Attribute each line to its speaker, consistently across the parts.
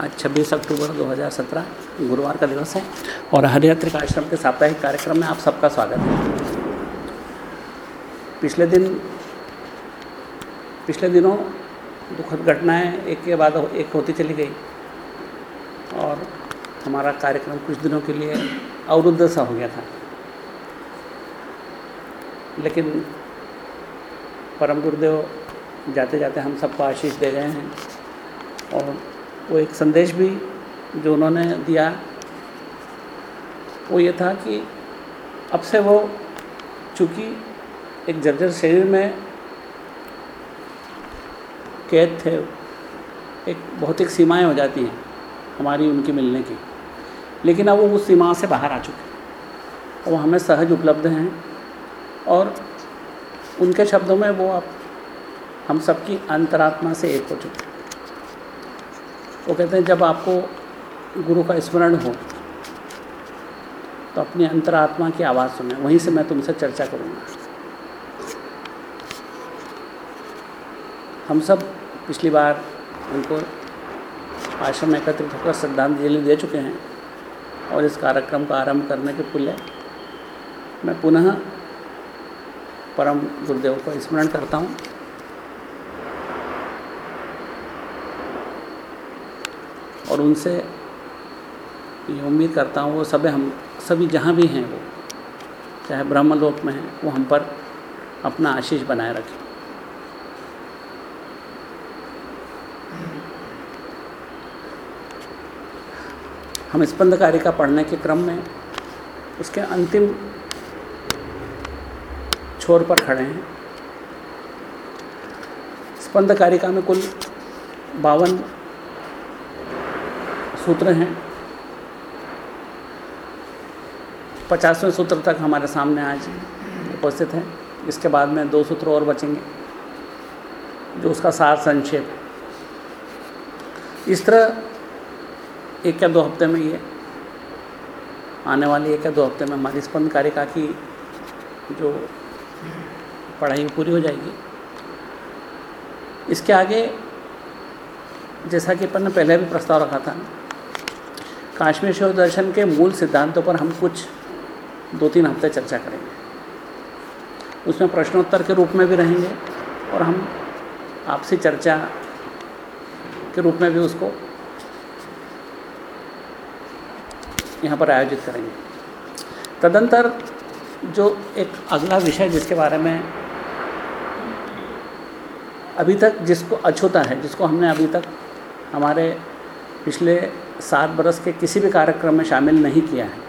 Speaker 1: आज 26 अक्टूबर 2017 गुरुवार का दिवस है और हरियात्रिक आश्रम के साप्ताहिक कार्यक्रम में आप सबका स्वागत है। पिछले दिन, पिछले दिनों दुखद घटनाएँ एक के बाद एक होती चली गई और हमारा कार्यक्रम कुछ दिनों के लिए अवरुद्ध सा हो गया था। लेकिन परम गुरुदेव जाते जाते हम सबको आशीष दे गए हैं और वो एक संदेश भी जो उन्होंने दिया, वो ये था कि अब से वो चूँकि एक जर्जर शरीर में कैद थे, एक भौतिक सीमाएँ हो जाती हैं हमारी उनकी मिलने की। लेकिन अब वो उस सीमा से बाहर आ चुके हैं। वो हमें सहज उपलब्ध हैं और उनके शब्दों में वो अब हम सबकी अंतरात्मा से एक हो चुके वो कहते हैं, जब आपको गुरु का स्मरण हो तो अपनी अंतरात्मा की आवाज़ सुने। वहीं से मैं तुमसे चर्चा करूँगा। हम सब पिछली बार उनको आश्रम एकत्रित होकर श्रद्धांजलि दे चुके हैं और इस कार्यक्रम का आरंभ करने के पुण्य मैं पुनः परम गुरुदेव को स्मरण करता हूँ। और उनसे ये उम्मीद करता हूँ वो सब हम, सभी जहाँ भी हैं वो, चाहे ब्रह्मलोक में हैं, वो हम पर अपना आशीष बनाए रखें। हम स्पंद कारिका पढ़ने के क्रम में उसके अंतिम छोर पर खड़े हैं। स्पंद कारिका में कुल बावन सूत्र हैं। पचासवें सूत्र तक हमारे सामने आज उपस्थित हैं। इसके बाद में दो सूत्र और बचेंगे, जो उसका सार संक्षेप इस तरह एक या दो हफ़्ते में ये, आने वाली एक या दो हफ़्ते में हमारी स्पंद कारिका की जो पढ़ाई पूरी हो जाएगी। इसके आगे, जैसा कि अपन ने पहले भी प्रस्ताव रखा था काश्मीर शिव दर्शन के मूल सिद्धांतों पर हम कुछ दो तीन हफ़्ते चर्चा करेंगे। उसमें प्रश्नोत्तर के रूप में भी रहेंगे और हम आपसी चर्चा के रूप में भी उसको यहाँ पर आयोजित करेंगे। तदंतर जो एक अगला विषय जिसके बारे में अभी तक जिसको अछूता है, जिसको हमने अभी तक हमारे पिछले सात बरस के किसी भी कार्यक्रम में शामिल नहीं किया है।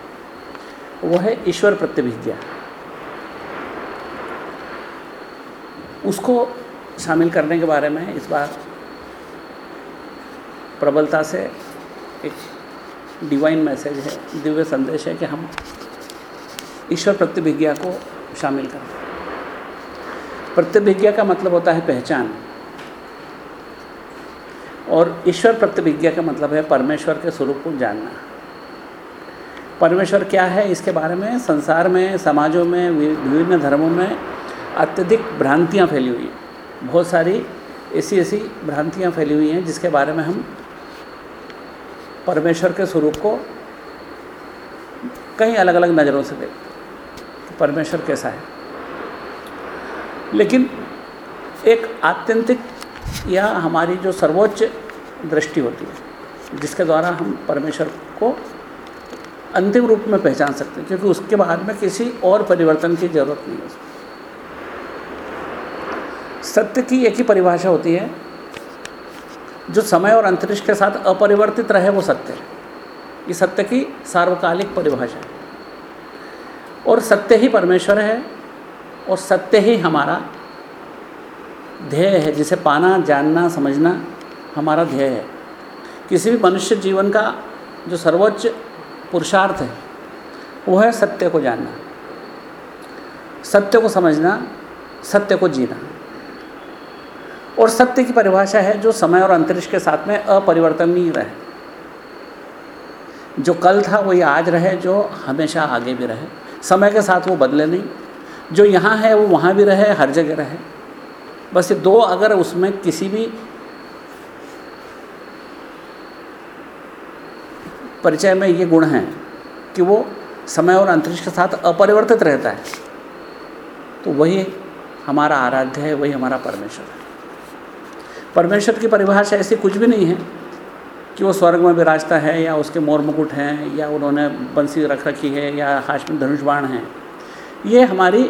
Speaker 1: वो है ईश्वर प्रतिभिज्ञा उसको शामिल करने के बारे में इस बार प्रबलता से एक डिवाइन मैसेज है, दिव्य संदेश है कि हम ईश्वर प्रतिभिज्ञा को शामिल करें। प्रतिभिज्ञा का मतलब होता है पहचान। और ईश्वर प्रतिविज्ञा का मतलब है परमेश्वर के स्वरूप को जानना। परमेश्वर क्या है? इसके बारे में संसार में, समाजों में विभिन्न धर्मों में अत्यधिक भ्रांतियाँ फैली हुई हैं। बहुत सारी ऐसी ऐसी भ्रांतियाँ फैली हुई हैं जिसके बारे में हम परमेश्वर के स्वरूप को कई अलग अलग नज़रों से देखते तो परमेश्वर कैसा है? लेकिन एक आत्यंतिक या हमारी जो सर्वोच्च दृष्टि होती है, जिसके द्वारा हम परमेश्वर को अंतिम रूप में पहचान सकते हैं, क्योंकि उसके बाद में किसी और परिवर्तन की ज़रूरत नहीं है। सत्य की एक ही परिभाषा होती है, जो समय और अंतरिक्ष के साथ अपरिवर्तित रहे वो सत्य है। ये सत्य की सार्वकालिक परिभाषा है। और सत्य ही परमेश्वर है, और सत्य ही हमारा ध्येय है, जिसे पाना, जानना, समझना हमारा ध्येय है। किसी भी मनुष्य जीवन का जो सर्वोच्च पुरुषार्थ है, वो है सत्य को जानना, सत्य को समझना, सत्य को जीना। और सत्य की परिभाषा है जो समय और अंतरिक्ष के साथ में अपरिवर्तनीय रहे। जो कल था, वही आज रहे, जो हमेशा आगे भी रहे। समय के साथ वो बदले नहीं। जो यहाँ है, वो वहाँ भी रहे, हर जगह रहे। बस ये दो अगर उसमें किसी भी परिचय में ये गुण हैं कि वो समय और अंतरिक्ष के साथ अपरिवर्तित रहता है तो वही हमारा आराध्य है, वही हमारा परमेश्वर है। परमेश्वर की परिभाषा ऐसी कुछ भी नहीं है कि वो स्वर्ग में विराजता है या उसके मोर मुकुट हैं या उन्होंने बंसी रख रखी है या हाश में धनुष बाण हैं। ये हमारी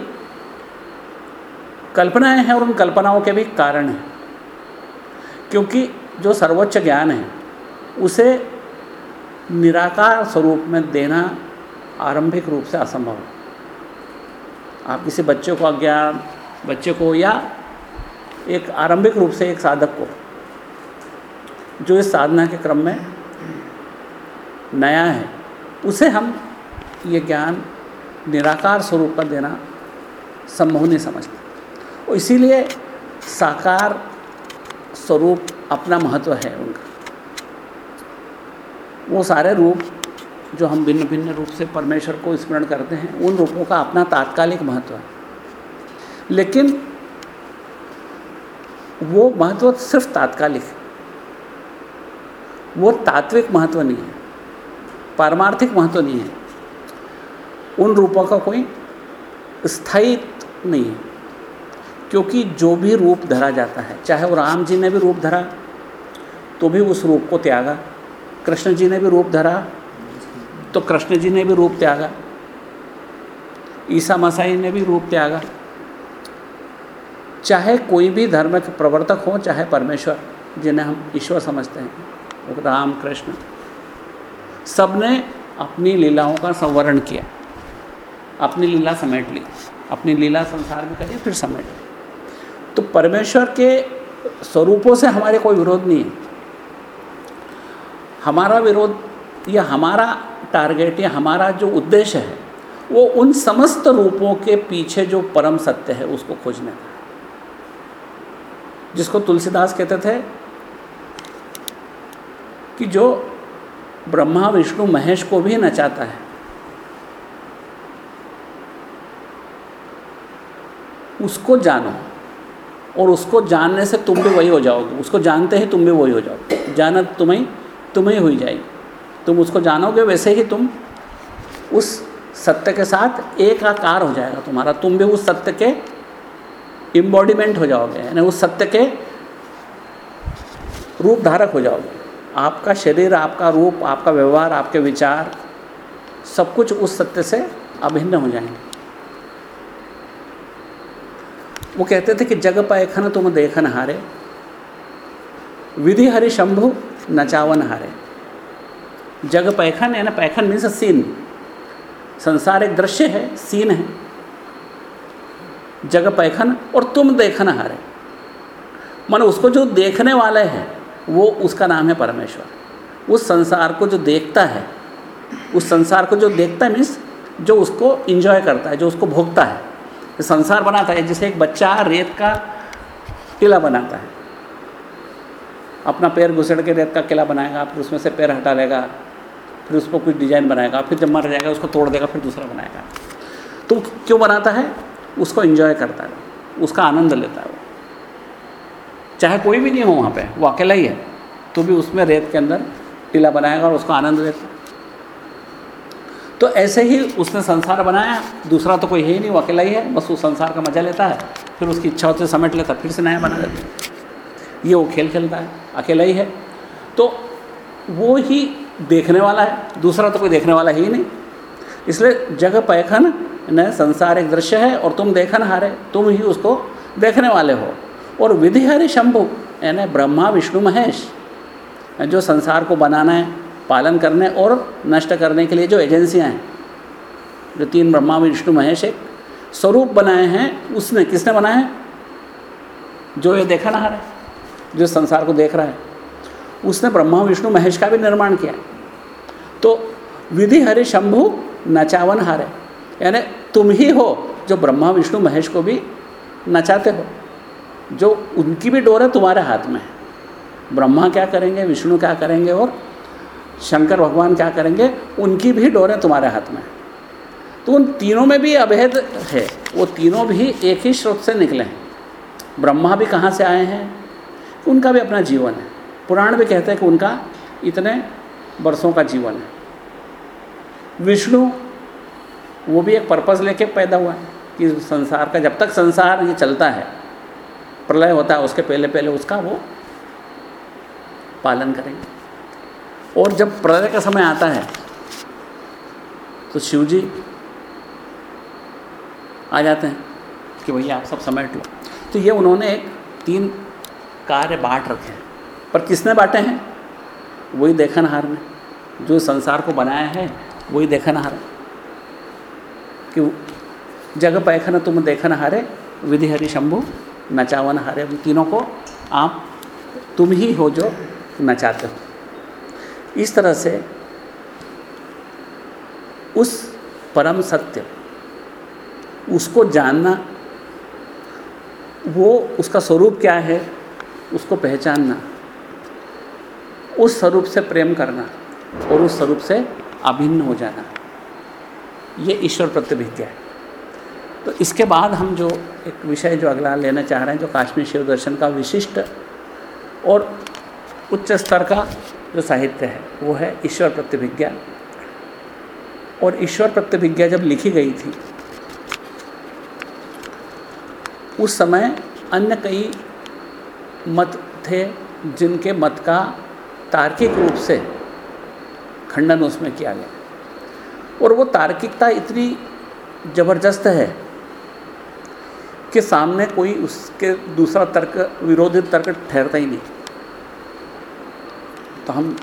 Speaker 1: कल्पनाएँ हैं और उन कल्पनाओं के भी कारण हैं। क्योंकि जो सर्वोच्च ज्ञान है, उसे निराकार स्वरूप में देना आरंभिक रूप से असंभव है। आप किसी बच्चे को अज्ञान बच्चे को या एक आरंभिक रूप से एक साधक को, जो इस साधना के क्रम में नया है, उसे हम ये ज्ञान निराकार स्वरूप का देना संभव नहीं समझते। इसीलिए साकार स्वरूप अपना महत्व है उनका। वो सारे रूप जो हम भिन्न भिन्न रूप से परमेश्वर को स्मरण करते हैं, उन रूपों का अपना तात्कालिक महत्व है। लेकिन वो महत्व सिर्फ़ तात्कालिक वो तात्विक महत्व नहीं है, पारमार्थिक महत्व नहीं है। उन रूपों का कोई स्थायित्व नहीं है। क्योंकि जो भी रूप धरा जाता है, चाहे वो राम जी ने भी रूप धरा तो भी उस रूप को त्यागा। कृष्ण जी ने भी रूप धरा तो कृष्ण जी ने भी रूप त्यागा। ईसा मसाई ने भी रूप त्यागा। चाहे कोई भी धर्म के प्रवर्तक हो, चाहे परमेश्वर, जिन्हें हम ईश्वर समझते हैं राम कृष्ण। सबने अपनी लीलाओं का संवरण किया। अपनी लीला समेट ली। अपनी लीला संसार में करिए फिर समेट ली। तो परमेश्वर के स्वरूपों से हमारे कोई विरोध नहीं है। हमारा विरोध या हमारा टारगेट या हमारा जो उद्देश्य है, वो उन समस्त रूपों के पीछे जो परम सत्य है, उसको खोजने का जिसको तुलसीदास कहते थे कि जो ब्रह्मा, विष्णु, महेश को भी नचाता है, उसको जानो। और उसको जानने से तुम भी वही हो जाओगे उसको जानते ही तुम भी वही हो जाओगे जानत तुम्हें तुम्हें ही जाएगी। तुम उसको जानोगे वैसे ही तुम उस सत्य के साथ एक आकार हो जाएगा तुम्हारा। तुम भी उस सत्य के इम्बॉडीमेंट हो जाओगे, यानी उस सत्य के रूप धारक हो जाओगे। आपका शरीर, आपका रूप, आपका व्यवहार, आपके विचार सब कुछ उस सत्य से अभिन्न हो जाएँगे। वो कहते थे कि जग पैखन तुम देखन हारे। विधि हरि शंभु नचावन हारे। जग पैखन है ना पैखन मीन्स सीन संसार एक दृश्य है सीन है। जग पैखन और तुम देखन हारे। मन उसको जो देखने वाले हैं, वो उसका नाम है परमेश्वर। उस संसार को जो देखता है, उस संसार को जो देखता है मीन्स जो उसको इंजॉय करता है, जो उसको भोगता है। संसार बनाता है, जैसे एक बच्चा रेत का किला बनाता है। अपना पैर घुसड़ के रेत का किला बनाएगा, फिर उसमें से पैर हटा लेगा, फिर उसको कुछ डिज़ाइन बनाएगा, फिर जब मर जाएगा उसको तोड़ देगा, फिर दूसरा बनाएगा। तो क्यों बनाता है? उसको इन्जॉय करता है, उसका आनंद लेता है। वो चाहे कोई भी नहीं हो वहाँ पे, वो अकेला ही है तो भी उसमें रेत के अंदर टीला बनाएगा और उसको आनंद लेता तो ऐसे ही उसने संसार बनाया। दूसरा तो कोई है ही नहीं, वो अकेला ही है। बस वो संसार का मज़ा लेता है। फिर उसकी इच्छा है, समेट लेता फिर से नया बना देता ये वो खेल खेलता है, अकेला ही है। तो वो ही देखने वाला है। दूसरा तो कोई देखने वाला ही नहीं। इसलिए जगह पैखन न संसार एक दृश्य है और तुम देखन हारे। तुम ही उसको देखने वाले हो। और विधि हरि शंभु, यानी ब्रह्मा, विष्णु, महेश, जो संसार को बनाना है पालन करने और नष्ट करने के लिए जो एजेंसियाँ हैं, जो तीन ब्रह्मा, विष्णु, महेश एक स्वरूप बनाए हैं, उसने किसने बनाए हैं? जो ये देखा ना है जो संसार को देख रहा है, उसने ब्रह्मा, विष्णु, महेश का भी निर्माण किया। तो विधि हरि शंभु नचावन हारे, यानी तुम ही हो जो ब्रह्मा, विष्णु, महेश को भी नचाते हो, जो उनकी भी डोर है, तुम्हारे हाथ में है। ब्रह्मा क्या करेंगे, विष्णु क्या करेंगे और शंकर भगवान क्या करेंगे? उनकी भी डोरें तुम्हारे हाथ में। तो उन तीनों में भी अभेद है। वो तीनों भी एक ही स्रोत से निकले हैं। ब्रह्मा भी कहाँ से आए हैं? उनका भी अपना जीवन है। पुराण भी कहते हैं कि उनका इतने वर्षों का जीवन है। विष्णु, वो भी एक पर्पज़ लेके पैदा हुआ है कि संसार का, जब तक संसार ये चलता है, प्रलय होता है, उसके पहले पहले उसका वो पालन करेंगे। और जब प्रलय का समय आता है तो शिव जी आ जाते हैं कि भैया आप सब समेट लो तो ये उन्होंने एक तीन कार्य बांट रखे हैं। पर किसने बांटे हैं? वही देखनहार ने, जो संसार को बनाया है, वही देखनहार। कि जग पैखन तुम देखन हारे विधि हरि शंभु नचावन हारे उन तीनों को आप तुम ही हो जो नचाते हो। इस तरह से उस परम सत्य, उसको जानना, वो, उसका स्वरूप क्या है, उसको पहचानना, उस स्वरूप से प्रेम करना और उस स्वरूप से अभिन्न हो जाना, ये ईश्वर प्रतिभिज्ञा है। तो इसके बाद हम जो एक विषय जो अगला लेना चाह रहे हैं, जो काश्मीर शिव दर्शन का विशिष्ट और उच्च स्तर का जो साहित्य है, वो है ईश्वर प्रतिभिज्ञा। और ईश्वर प्रतिभिज्ञा जब लिखी गई थी, उस समय अन्य कई मत थे जिनके मत का तार्किक रूप से खंडन उसमें किया गया। और वो तार्किकता इतनी ज़बरदस्त है कि सामने कोई उसके दूसरा तर्क, विरोधी तर्क ठहरता ही नहीं। तो हम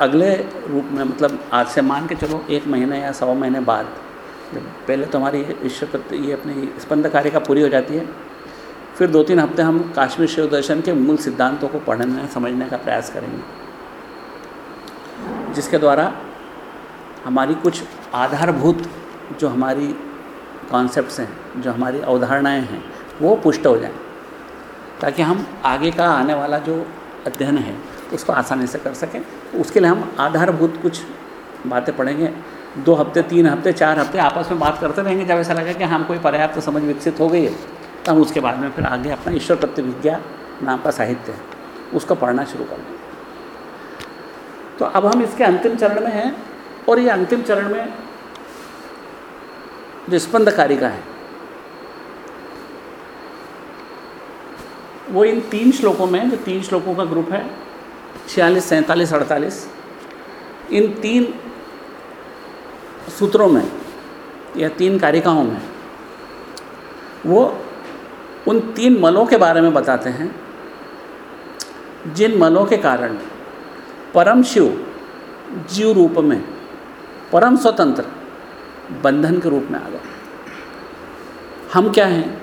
Speaker 1: अगले रूप में मतलब आज से मान के चलो, एक महीने या सवा महीने बाद, जब पहले तो हमारी ईश्वर ये अपनी स्पंद कार्य का पूरी हो जाती है, फिर दो तीन हफ़्ते हम काश्मीर शिव दर्शन के मूल सिद्धांतों को पढ़ने, समझने का प्रयास करेंगे। जिसके द्वारा हमारी कुछ आधारभूत जो हमारी कॉन्सेप्ट्स हैं, जो हमारी अवधारणाएँ हैं, वो पुष्ट हो जाएँ। ताकि हम आगे का आने वाला जो अध्ययन है, उसको आसानी से कर सकें। उसके लिए हम आधारभूत कुछ बातें पढ़ेंगे। दो हफ़्ते, तीन हफ़्ते, चार हफ़्ते आपस में बात करते रहेंगे, जब ऐसा लगे कि हम कोई पर्याप्त तो समझ विकसित हो गई है, तब हम उसके बाद में फिर आगे अपना ईश्वर प्रतिविज्ञा नाम का साहित्य है, उसको पढ़ना शुरू कर देंगे। तो अब हम इसके अंतिम चरण में हैं और ये अंतिम चरण में जो स्पंद कारिका है। वो इन तीन श्लोकों में, जो तीन श्लोकों का ग्रुप है, छियालीस, सैंतालीस, अड़तालीस, इन तीन सूत्रों में या तीन कारिकाओं में, वो उन तीन मलों के बारे में बताते हैं, जिन मलों के कारण परम शिव जीव रूप में, परम स्वतंत्र बंधन के रूप में आ गए। हम क्या हैं?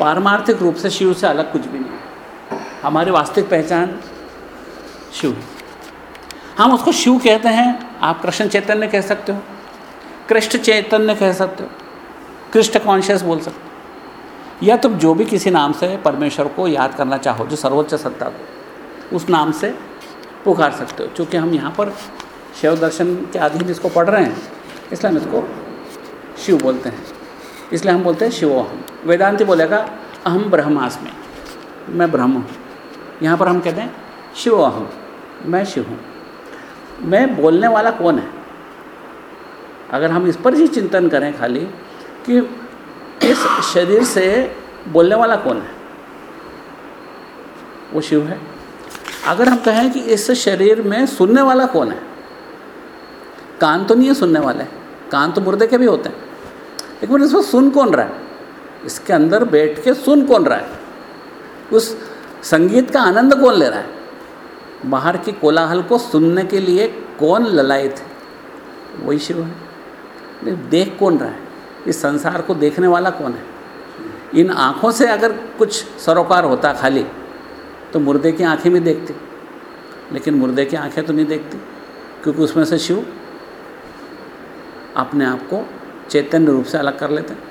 Speaker 1: पारमार्थिक रूप से शिव से अलग कुछ भी नहीं हमारी वास्तविक पहचान शिव हम उसको शिव कहते हैं, आप कृष्ण चैतन्य कह सकते हो, कृष्ण चैतन्य कह सकते हो, कृष्ण कॉन्शियस बोल सकते हो। या तुम जो भी किसी नाम से परमेश्वर को याद करना चाहो, जो सर्वोच्च सत्ता को, उस नाम से पुकार सकते हो। क्योंकि हम यहाँ पर शिव दर्शन के अधीन इसको पढ़ रहे हैं, इसलिए हम इसको शिव बोलते हैं। इसलिए हम बोलते हैं शिवोहम वेदांति बोलेगा अहम ब्रह्मास्मि। मैं ब्रह्म हूँ। यहाँ पर हम कहते हैं शिवोहम मैं शिव हूँ। मैं बोलने वाला कौन है? अगर हम इस पर ही चिंतन करें खाली, कि इस शरीर से बोलने वाला कौन है? वो शिव है। अगर हम कहें कि इस शरीर में सुनने वाला कौन है? कान तो नहीं है सुनने वाले। कान तो मुर्दे के भी होते हैं। लेकिन इसमें सुन कौन रहा है? इसके अंदर बैठ के सुन कौन रहा है? उस संगीत का आनंद कौन ले रहा है? बाहर की कोलाहल को सुनने के लिए कौन ललायत है? वही शिव है। देख कौन रहा है? इस संसार को देखने वाला कौन है? इन आँखों से अगर कुछ सरोकार होता खाली तो मुर्दे की आँखें भी देखती। लेकिन मुर्दे की आँखें तो नहीं देखती, क्योंकि उसमें से शिव अपने आप को चैतन्य रूप से अलग कर लेते हैं।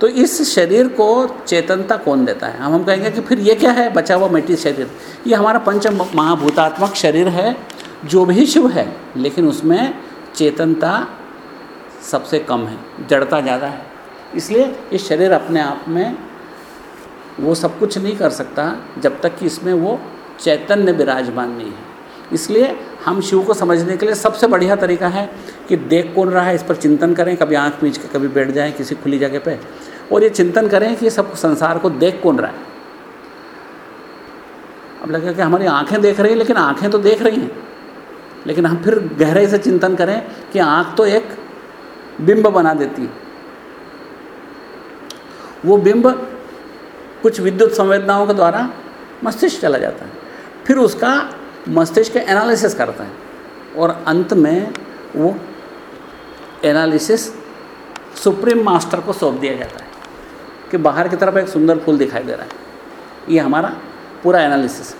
Speaker 1: तो इस शरीर को चेतनता कौन देता है? हम हम कहेंगे कि फिर ये क्या है? बचा हुआ मिट्टी शरीर। ये हमारा पंच महाभूतात्मक शरीर है, जो भी शिव है, लेकिन उसमें चेतनता सबसे कम है, जड़ता ज़्यादा है। इसलिए ये शरीर अपने आप में वो सब कुछ नहीं कर सकता, जब तक कि इसमें वो चैतन्य विराजमान नहीं है। इसलिए हम शिव को समझने के लिए सबसे बढ़िया तरीका है कि देख कौन रहा है, इस पर चिंतन करें, कभी आँख मीच के, कभी बैठ जाएँ, किसी खुली जगह पे। और ये चिंतन करें कि सब संसार को देख कौन रहा है। अब लगेगा कि हमारी आँखें देख रही हैं, लेकिन आँखें तो देख रही हैं। लेकिन हम फिर गहराई से चिंतन करें कि आँख तो एक बिंब बना देती है। वो बिंब कुछ विद्युत संवेदनाओं के द्वारा मस्तिष्क चला जाता है। फिर उसका मस्तिष्क एनालिसिस करता है। और अंत में वो एनालिसिस सुप्रीम मास्टर को सौंप दिया जाता है कि बाहर की तरफ़ एक सुंदर फूल दिखाई दे रहा है। ये हमारा पूरा एनालिसिस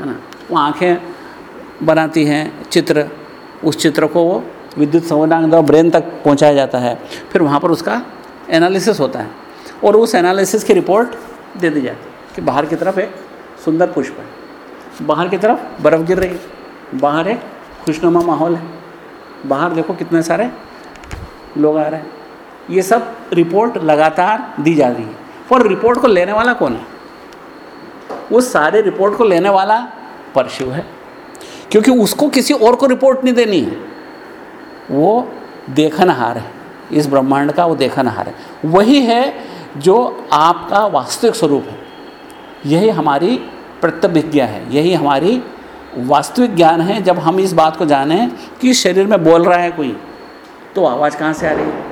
Speaker 1: है। ना? वो आँखें बनाती हैं, चित्र, उस चित्र को वो विद्युत संवेदना ब्रेन तक पहुँचाया जाता है। फिर वहाँ पर उसका एनालिसिस होता है। और उस एनालिसिस की रिपोर्ट दे दी जाती है कि बाहर की तरफ़ एक सुंदर पुष्प है। बाहर की तरफ़ बर्फ़ गिर रही है। बाहर एक खुशनुमा माहौल है। बाहर देखो कितने सारे लोग आ रहे हैं। ये सब रिपोर्ट लगातार दी जा रही है। और रिपोर्ट को लेने वाला कौन है? उस सारे रिपोर्ट को लेने वाला परशु है। क्योंकि उसको किसी और को रिपोर्ट नहीं देनी है। वो देखनहार है। इस ब्रह्मांड का वो देखनहार है। वही है जो आपका वास्तविक स्वरूप है। यही हमारी प्रत्यभिज्ञा है। यही हमारी वास्तविक ज्ञान है। जब हम इस बात को जानें कि शरीर में बोल रहा है कोई तो आवाज़ कहाँ से आ रही है?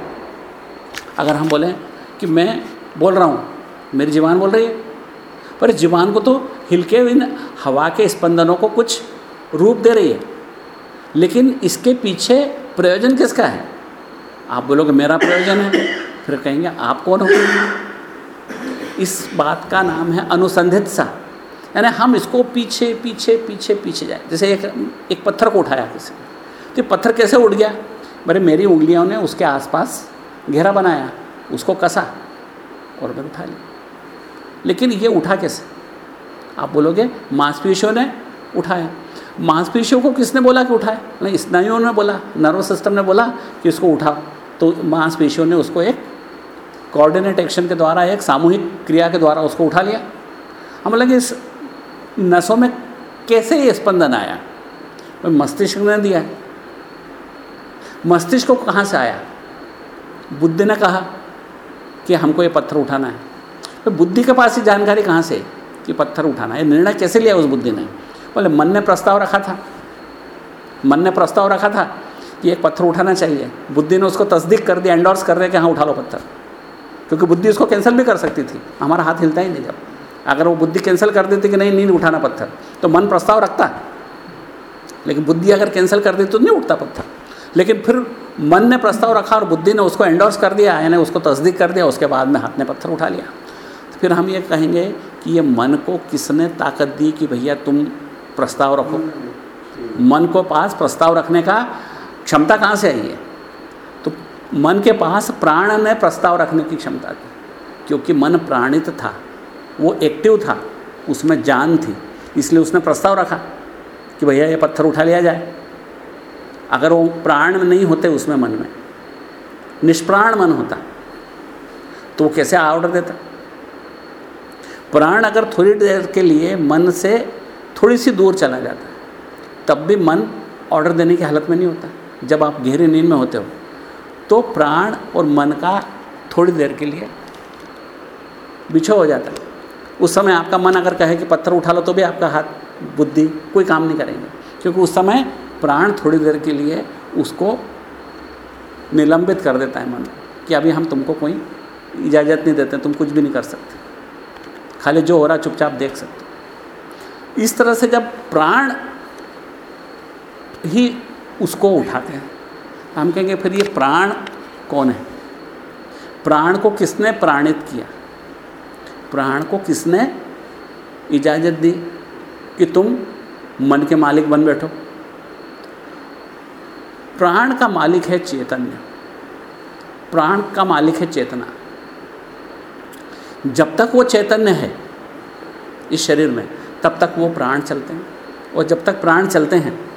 Speaker 1: अगर हम बोलें कि मैं बोल रहा हूँ, मेरी जीवान बोल रही है। पर जीवान को तो हिलके इन हवा के स्पंदनों को कुछ रूप दे रही है। लेकिन इसके पीछे प्रयोजन किसका है? आप बोलोगे, मेरा प्रयोजन है। फिर कहेंगे, आप कौन हो? इस बात का नाम है अनुसंधित सा। यानी हम इसको पीछे पीछे पीछे पीछे जाए। जैसे एक एक पत्थर को उठाया किसी तो पत्थर कैसे उठ गया? मेरे मेरी उंगलियों ने उसके आसपास घेरा बनाया, उसको कसा और मैं उठा लिया। लेकिन ये उठा कैसे? आप बोलोगे, मांसपेशियों ने उठाया। मांसपेशियों को किसने बोला कि उठाए? नहीं स्नायुओं ने बोला, नर्वस सिस्टम ने बोला कि इसको उठाओ। तो मांसपेशियों ने उसको एक कोऑर्डिनेट एक्शन के द्वारा, एक सामूहिक क्रिया के द्वारा उसको उठा लिया। हम लगे इस नसों में कैसे ये स्पंदन आया? मस्तिष्क ने दिया। मस्तिष्क को कहाँ से आया? बुद्धि ने कहा कि हमको ये पत्थर उठाना है। तो बुद्धि के पास ही जानकारी कहाँ से? कि पत्थर उठाना है। निर्णय कैसे लिया उस बुद्धि ने? बोले मन ने प्रस्ताव रखा था। मन ने प्रस्ताव रखा था कि एक पत्थर उठाना चाहिए। बुद्धि ने उसको तस्दीक कर दिया एंडोर्स कर दिया कि हाँ उठा लो पत्थर। क्योंकि बुद्धि उसको कैंसिल भी कर सकती थी। हमारा हाथ हिलता ही नहीं जब। अगर वो बुद्धि कैंसिल कर देती कि नहीं, नींद उठाना पत्थर तो मन प्रस्ताव रखता लेकिन बुद्धि अगर कैंसिल कर देती तो नहीं उठता पत्थर। लेकिन फिर मन ने प्रस्ताव रखा और बुद्धि ने उसको एंडोर्स कर दिया, यानी उसको तस्दीक कर दिया, उसके बाद में हाथ ने पत्थर उठा लिया। तो फिर हम ये कहेंगे कि ये मन को किसने ताकत दी कि भैया तुम प्रस्ताव रखो? मन को पास प्रस्ताव रखने का क्षमता कहाँ से आई है? तो मन के पास प्राण ने प्रस्ताव रखने की क्षमता थी क्योंकि मन प्राणित था। वो एक्टिव था, उसमें जान थी, इसलिए उसने प्रस्ताव रखा कि भैया ये पत्थर उठा लिया जाए। अगर वो प्राण नहीं होते उसमें मन में, निष्प्राण मन होता तो वो कैसे ऑर्डर देता? प्राण अगर थोड़ी देर के लिए मन से थोड़ी सी दूर चला जाता, तब भी मन ऑर्डर देने की हालत में नहीं होता। जब आप गहरी नींद में होते हो तो प्राण और मन का थोड़ी देर के लिए बिछो हो जाता। है उस समय आपका मन अगर कहे कि पत्थर उठा लो तो भी आपका हाथ, बुद्धि कोई काम नहीं करेंगे। क्योंकि उस समय प्राण थोड़ी देर के लिए उसको निलंबित कर देता है मन कि अभी हम तुमको कोई इजाज़त नहीं देते, तुम कुछ भी नहीं कर सकते। खाली जो हो रहा चुपचाप देख सकते इस तरह से जब प्राण ही उसको उठाते हैं, हम कहेंगे, फिर ये प्राण कौन है? प्राण को किसने प्राणित किया? प्राण को किसने इजाज़त दी कि तुम मन के मालिक बन बैठो? प्राण का मालिक है चैतन्य प्राण का मालिक है चेतना। जब तक वो चैतन्य है इस शरीर में, तब तक वो प्राण चलते हैं। और जब तक प्राण चलते हैं,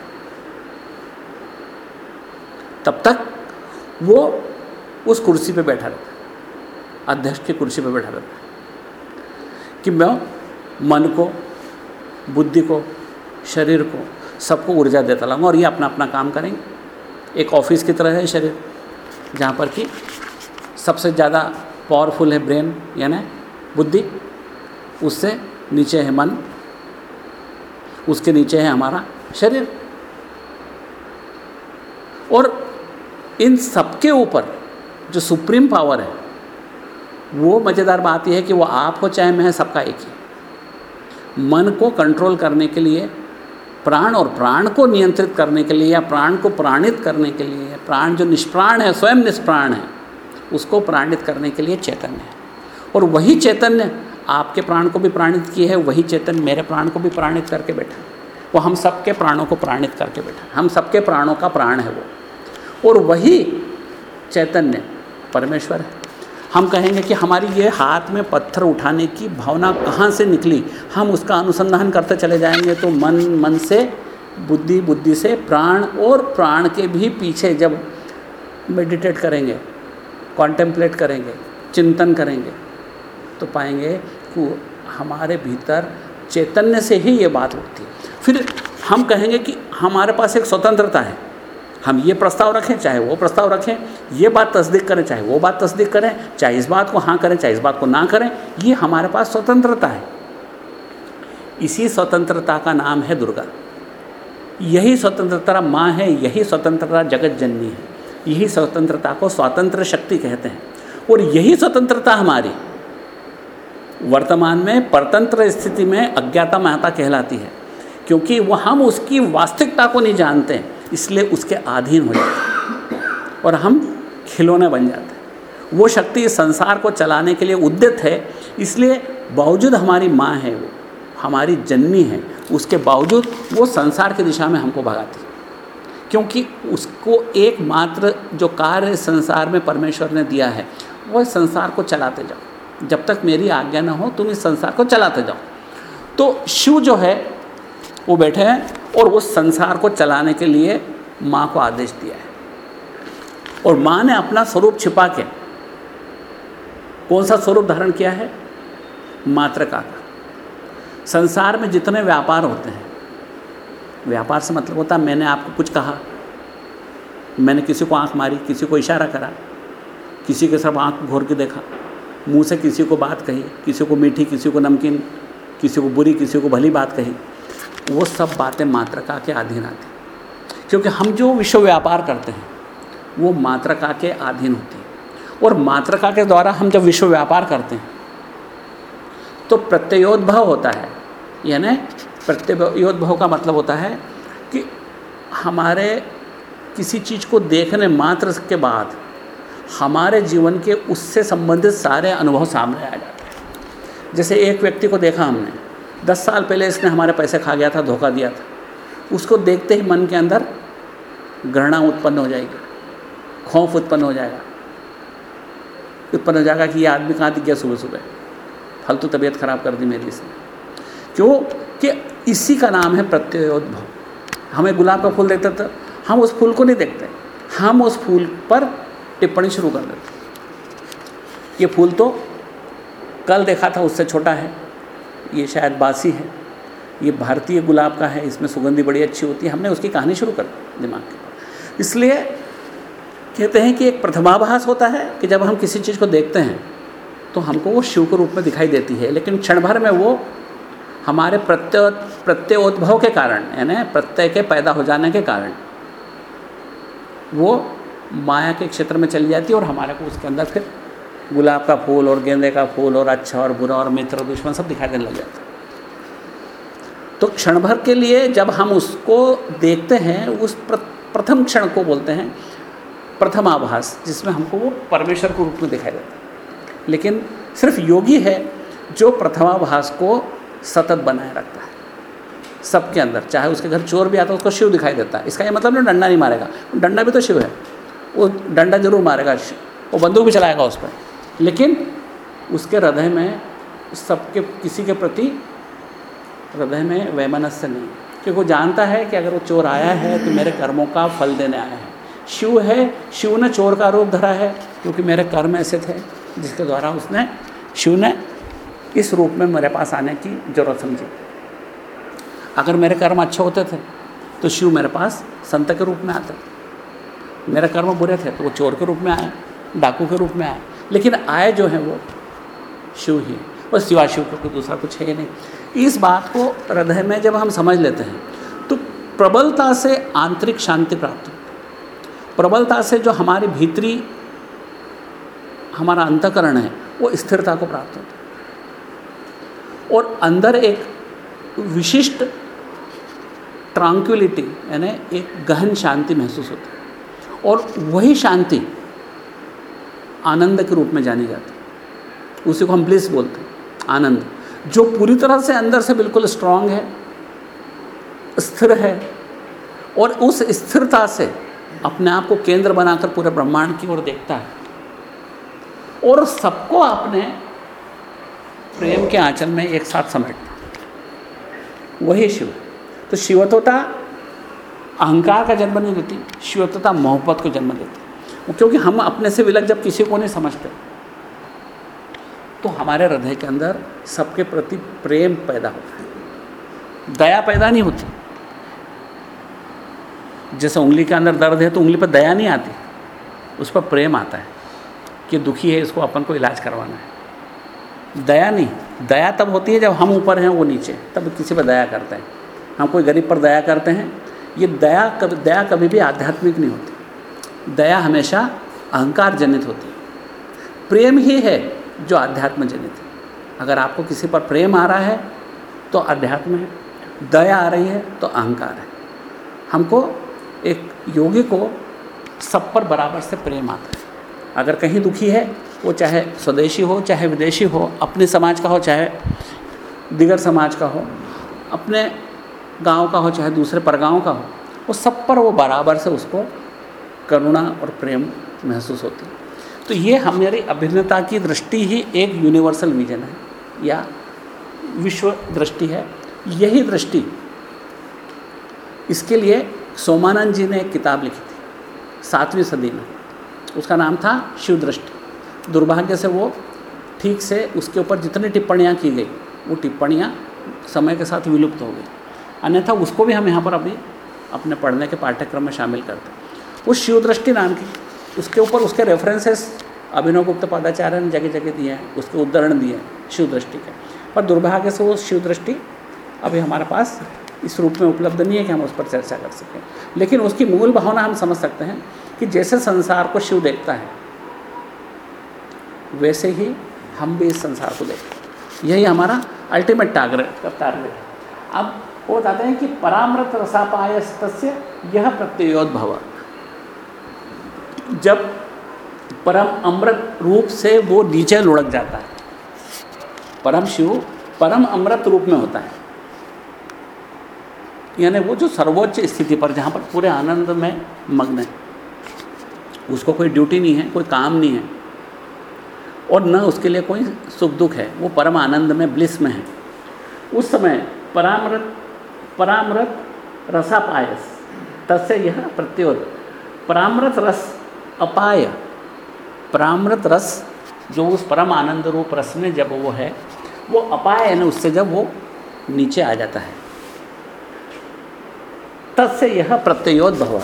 Speaker 1: तब तक वो उस कुर्सी पे बैठा रहता है। अध्यक्ष की कुर्सी पे बैठा रहता है। कि मैं मन को, बुद्धि को, शरीर को सबको ऊर्जा देता रहूँगा और ये अपना अपना काम करेंगे। एक ऑफ़िस की तरह है शरीर, जहाँ पर कि सबसे ज़्यादा पावरफुल है ब्रेन यानी बुद्धि। उससे नीचे है मन, उसके नीचे है हमारा शरीर। और इन सबके ऊपर जो सुप्रीम पावर है वो मज़ेदार बात यह है कि वो आप हो चाहे मैं सबका एक ही। मन को कंट्रोल करने के लिए, प्राण और प्राण को नियंत्रित करने के लिए या प्राण को प्राणित करने के लिए, प्राण जो निष्प्राण है, स्वयं निष्प्राण है, उसको प्राणित करने के लिए चैतन्य है। और वही चैतन्य आपके प्राण को भी प्राणित किए है, वही चैतन्य मेरे प्राण को भी प्राणित करके बैठा वो हम सबके प्राणों को प्राणित करके बैठा हम सबके प्राणों का प्राण है वो। और वही चैतन्य परमेश्वर है। हम कहेंगे कि हमारी ये हाथ में पत्थर उठाने की भावना कहाँ से निकली? हम उसका अनुसंधान करते चले जाएँगे तो मन मन से, बुद्धि बुद्धि से, प्राण और प्राण के भी पीछे जब मेडिटेट करेंगे कॉन्टेम्पलेट करेंगे, चिंतन करेंगे तो पाएँगे कि हमारे भीतर चैतन्य से ही ये बात उठती है। फिर हम कहेंगे कि हमारे पास एक स्वतंत्रता है। हम ये प्रस्ताव रखें, चाहे वो प्रस्ताव रखें, ये बात तस्दीक करें, चाहे वो बात तस्दीक करें, चाहे इस बात को हाँ करें, चाहे इस बात को ना करें, ये हमारे पास स्वतंत्रता है। इसी स्वतंत्रता का नाम है दुर्गा। यही स्वतंत्रता माँ है, यही स्वतंत्रता जगत जननी है। यही स्वतंत्रता को स्वतंत्र शक्ति कहते हैं। और यही स्वतंत्रता हमारी वर्तमान में परतंत्र स्थिति में अज्ञाता महता कहलाती है। क्योंकि वह हम उसकी वास्तविकता को नहीं जानते हैं। इसलिए उसके अधीन हो जाते हैं। और हम खिलौने बन जाते हैं। वो शक्ति इस संसार को चलाने के लिए उद्यत है, इसलिए बावजूद हमारी माँ है वो, हमारी जननी है, उसके बावजूद वो संसार की दिशा में हमको भगाती क्योंकि उसको एकमात्र जो कार्य संसार में परमेश्वर ने दिया है वह संसार को चलाते जाओ। जब तक मेरी आज्ञा न हो, तुम इस संसार को चलाते जाओ। तो शिव जो है वो बैठे हैं और उस संसार को चलाने के लिए माँ को आदेश दिया है। और माँ ने अपना स्वरूप छिपा के कौन सा स्वरूप धारण किया है? मातृका का संसार में जितने व्यापार होते हैं, व्यापार से मतलब होता है, मैंने आपको कुछ कहा, मैंने किसी को आँख मारी, किसी को इशारा करा, किसी के सब आँख घोर के देखा, मुँह से किसी को बात कही, किसी को मीठी, किसी को नमकीन, किसी को बुरी, किसी को भली बात कही वो सब बातें मात्रका के अधीन आती क्योंकि हम जो विश्व व्यापार करते हैं, वो मात्रका के अधीन होती है। और मात्रका के द्वारा हम जब विश्व व्यापार करते हैं तो प्रत्ययोद्भव होता है। यानी प्रत्ययोद्भव का मतलब होता है कि हमारे किसी चीज़ को देखने मात्र के बाद हमारे जीवन के उससे संबंधित सारे अनुभव सामने आ जाते हैं। जैसे एक व्यक्ति को देखा हमने दस साल पहले इसने हमारे पैसे खा गया था, धोखा दिया था। उसको देखते ही मन के अंदर घृणा उत्पन्न हो जाएगी, खौफ उत्पन्न हो जाएगा। उत्पन्न हो जाएगा कि ये आदमी कहाँ दिख गया सुबह सुबह। फालतू तबीयत खराब कर दी मेरी इसने। क्यों? कि इसी का नाम है प्रत्ययोद्भव हमें गुलाब का फूल देखते तो हम उस फूल को नहीं देखते। हम उस फूल पर टिप्पणी शुरू कर देते। ये फूल तो कल देखा था, उससे छोटा है। ये शायद बासी है। ये भारतीय गुलाब का है, इसमें सुगंधी बड़ी अच्छी होती है। हमने उसकी कहानी शुरू कर दिमाग के इसलिए कहते हैं कि एक प्रथमाभास होता है कि जब हम किसी चीज़ को देखते हैं तो हमको वो शिव के रूप में दिखाई देती है। लेकिन क्षण भर में वो हमारे प्रत्यय प्रत्ययोद्भव के कारण, यानी प्रत्यय के पैदा हो जाने के कारण, वो माया के क्षेत्र में चली जाती है और हमारे को उसके अंदर फिर गुलाब का फूल और गेंदे का फूल और अच्छा और बुरा और मित्र दुश्मन सब दिखाई देने लग जाता तो क्षण भर के लिए जब हम उसको देखते हैं, उस प्रथम क्षण को बोलते हैं, प्रथम आभास, जिसमें हमको वो परमेश्वर के रूप में दिखाई देता है। लेकिन सिर्फ़ योगी है जो प्रथमाभास को सतत बनाए रखता है। सबके अंदर, चाहे उसके घर चोर भी आता है, उसको शिव दिखाई देता है। इसका ये मतलब नहीं डंडा नहीं मारेगा। डंडा भी तो शिव है। वो डंडा ज़रूर मारेगा। वो बंदूक भी चलाएगा उस पर। लेकिन उसके हृदय में सबके, किसी के प्रति हृदय में वैमनस्य नहीं क्योंकि वो जानता है कि अगर वो चोर आया है तो मेरे कर्मों का फल देने आया है। शिव है, शिव ने चोर का रूप धरा है, क्योंकि मेरे कर्म ऐसे थे, जिसके द्वारा उसने, शिव ने इस रूप में मेरे पास आने की ज़रूरत समझी। अगर मेरे कर्म अच्छे होते थे तो शिव मेरे पास संत के रूप में आते। मेरे कर्म बुरे थे तो वो चोर के रूप में आए, डाकू के रूप में आए। लेकिन आए जो हैं वो, शिव ही और सिवा शिव को कोई दूसरा कुछ है ही नहीं। इस बात को हृदय में जब हम समझ लेते हैं तो प्रबलता से आंतरिक शांति प्राप्त होती प्रबलता से जो हमारी भीतरी, हमारा अंतकरण है, वो स्थिरता को प्राप्त होता है। और अंदर एक विशिष्ट ट्रांक्विलिटी यानी एक गहन शांति महसूस होती है। और वही शांति आनंद के रूप में जानी जाती है। उसी को हम ब्लिस बोलते हैं, आनंद। जो पूरी तरह से अंदर से बिल्कुल स्ट्रांग है, स्थिर है, और उस स्थिरता से अपने आप को केंद्र बनाकर पूरे ब्रह्मांड की ओर देखता है। और सबको अपने प्रेम के आंचल में एक साथ समेटता वही शिव। तो शिवत्वता अहंकार का जन्म नहीं देती शिवत्वता मोहब्बत को जन्म देती। क्योंकि हम अपने से विलग जब किसी को नहीं समझते तो हमारे हृदय के अंदर सबके प्रति प्रेम पैदा होता है। दया पैदा नहीं होती। जैसे उंगली के अंदर दर्द है तो उंगली पर दया नहीं आती, उस पर प्रेम आता है कि दुखी है, इसको अपन को इलाज करवाना है। दया नहीं, दया तब होती है जब हम ऊपर हैं, वो नीचे, तब किसी पर दया करते हैं। हम कोई गरीब पर दया करते हैं, ये दया कभी दया कभी भी आध्यात्मिक नहीं होती। दया हमेशा अहंकार जनित होती है। प्रेम ही है जो अध्यात्म जनित है। अगर आपको किसी पर प्रेम आ रहा है तो अध्यात्म है। दया आ रही है तो अहंकार है। हमको एक योगी को सब पर बराबर से प्रेम आता है। अगर कहीं दुखी है, वो चाहे स्वदेशी हो, चाहे विदेशी हो, अपने समाज का हो, चाहे दिगर समाज का हो, अपने गाँव का हो, चाहे दूसरे परगांव का हो, वो सब पर वो बराबर से उसको करुणा और प्रेम महसूस होती है। तो ये हमारी अभिन्नता की दृष्टि ही एक यूनिवर्सल विजन है, या विश्व दृष्टि है। यही दृष्टि, इसके लिए सोमानंद जी ने एक किताब लिखी थी, सातवीं सदी में। उसका नाम था शिव दृष्टि दुर्भाग्य से वो ठीक से उसके ऊपर जितनी टिप्पणियाँ की गई, वो टिप्पणियाँ समय के साथ विलुप्त हो गई। अन्यथा उसको भी हम यहाँ पर अभी अपने पढ़ने के पाठ्यक्रम में शामिल करते हैं वो शिव दृष्टि नाम की, उसके ऊपर उसके रेफरेंसेस अभिनव गुप्त पादाचार्य ने जगह जगह दिए हैं, उसके उदाहरण दिए हैं शिव दृष्टि के। पर दुर्भाग्य से वो शिव दृष्टि अभी हमारे पास इस रूप में उपलब्ध नहीं है कि हम उस पर चर्चा कर सकें। लेकिन उसकी मूल भावना हम समझ सकते हैं कि जैसे संसार को शिव देखता है, वैसे ही हम भी इस संसार को देखते हैं। यही हमारा अल्टीमेट टारगेट टारगेट अब वो बताते हैं कि परामृत रसापाय यह प्रत्ययोद्भव। जब परम अमृत रूप से वो नीचे लुढ़क जाता है। परम शिव परम अमृत रूप में होता है। यानी वो जो सर्वोच्च स्थिति पर, जहाँ पर पूरे आनंद में मग्न है। उसको कोई ड्यूटी नहीं है, कोई काम नहीं है। और न उसके लिए कोई सुख दुख है, वो परम आनंद में, ब्लिस में है। उस समय परामृत परामृत रसापायस, तस्य यह प्रत्योद परामृत रस अपाय, परामृत रस, जो उस परम आनंद रूप रस में जब वो है, वो अपाय है ना, उससे जब वो नीचे आ जाता है। तब से यह प्रत्ययोद्भव,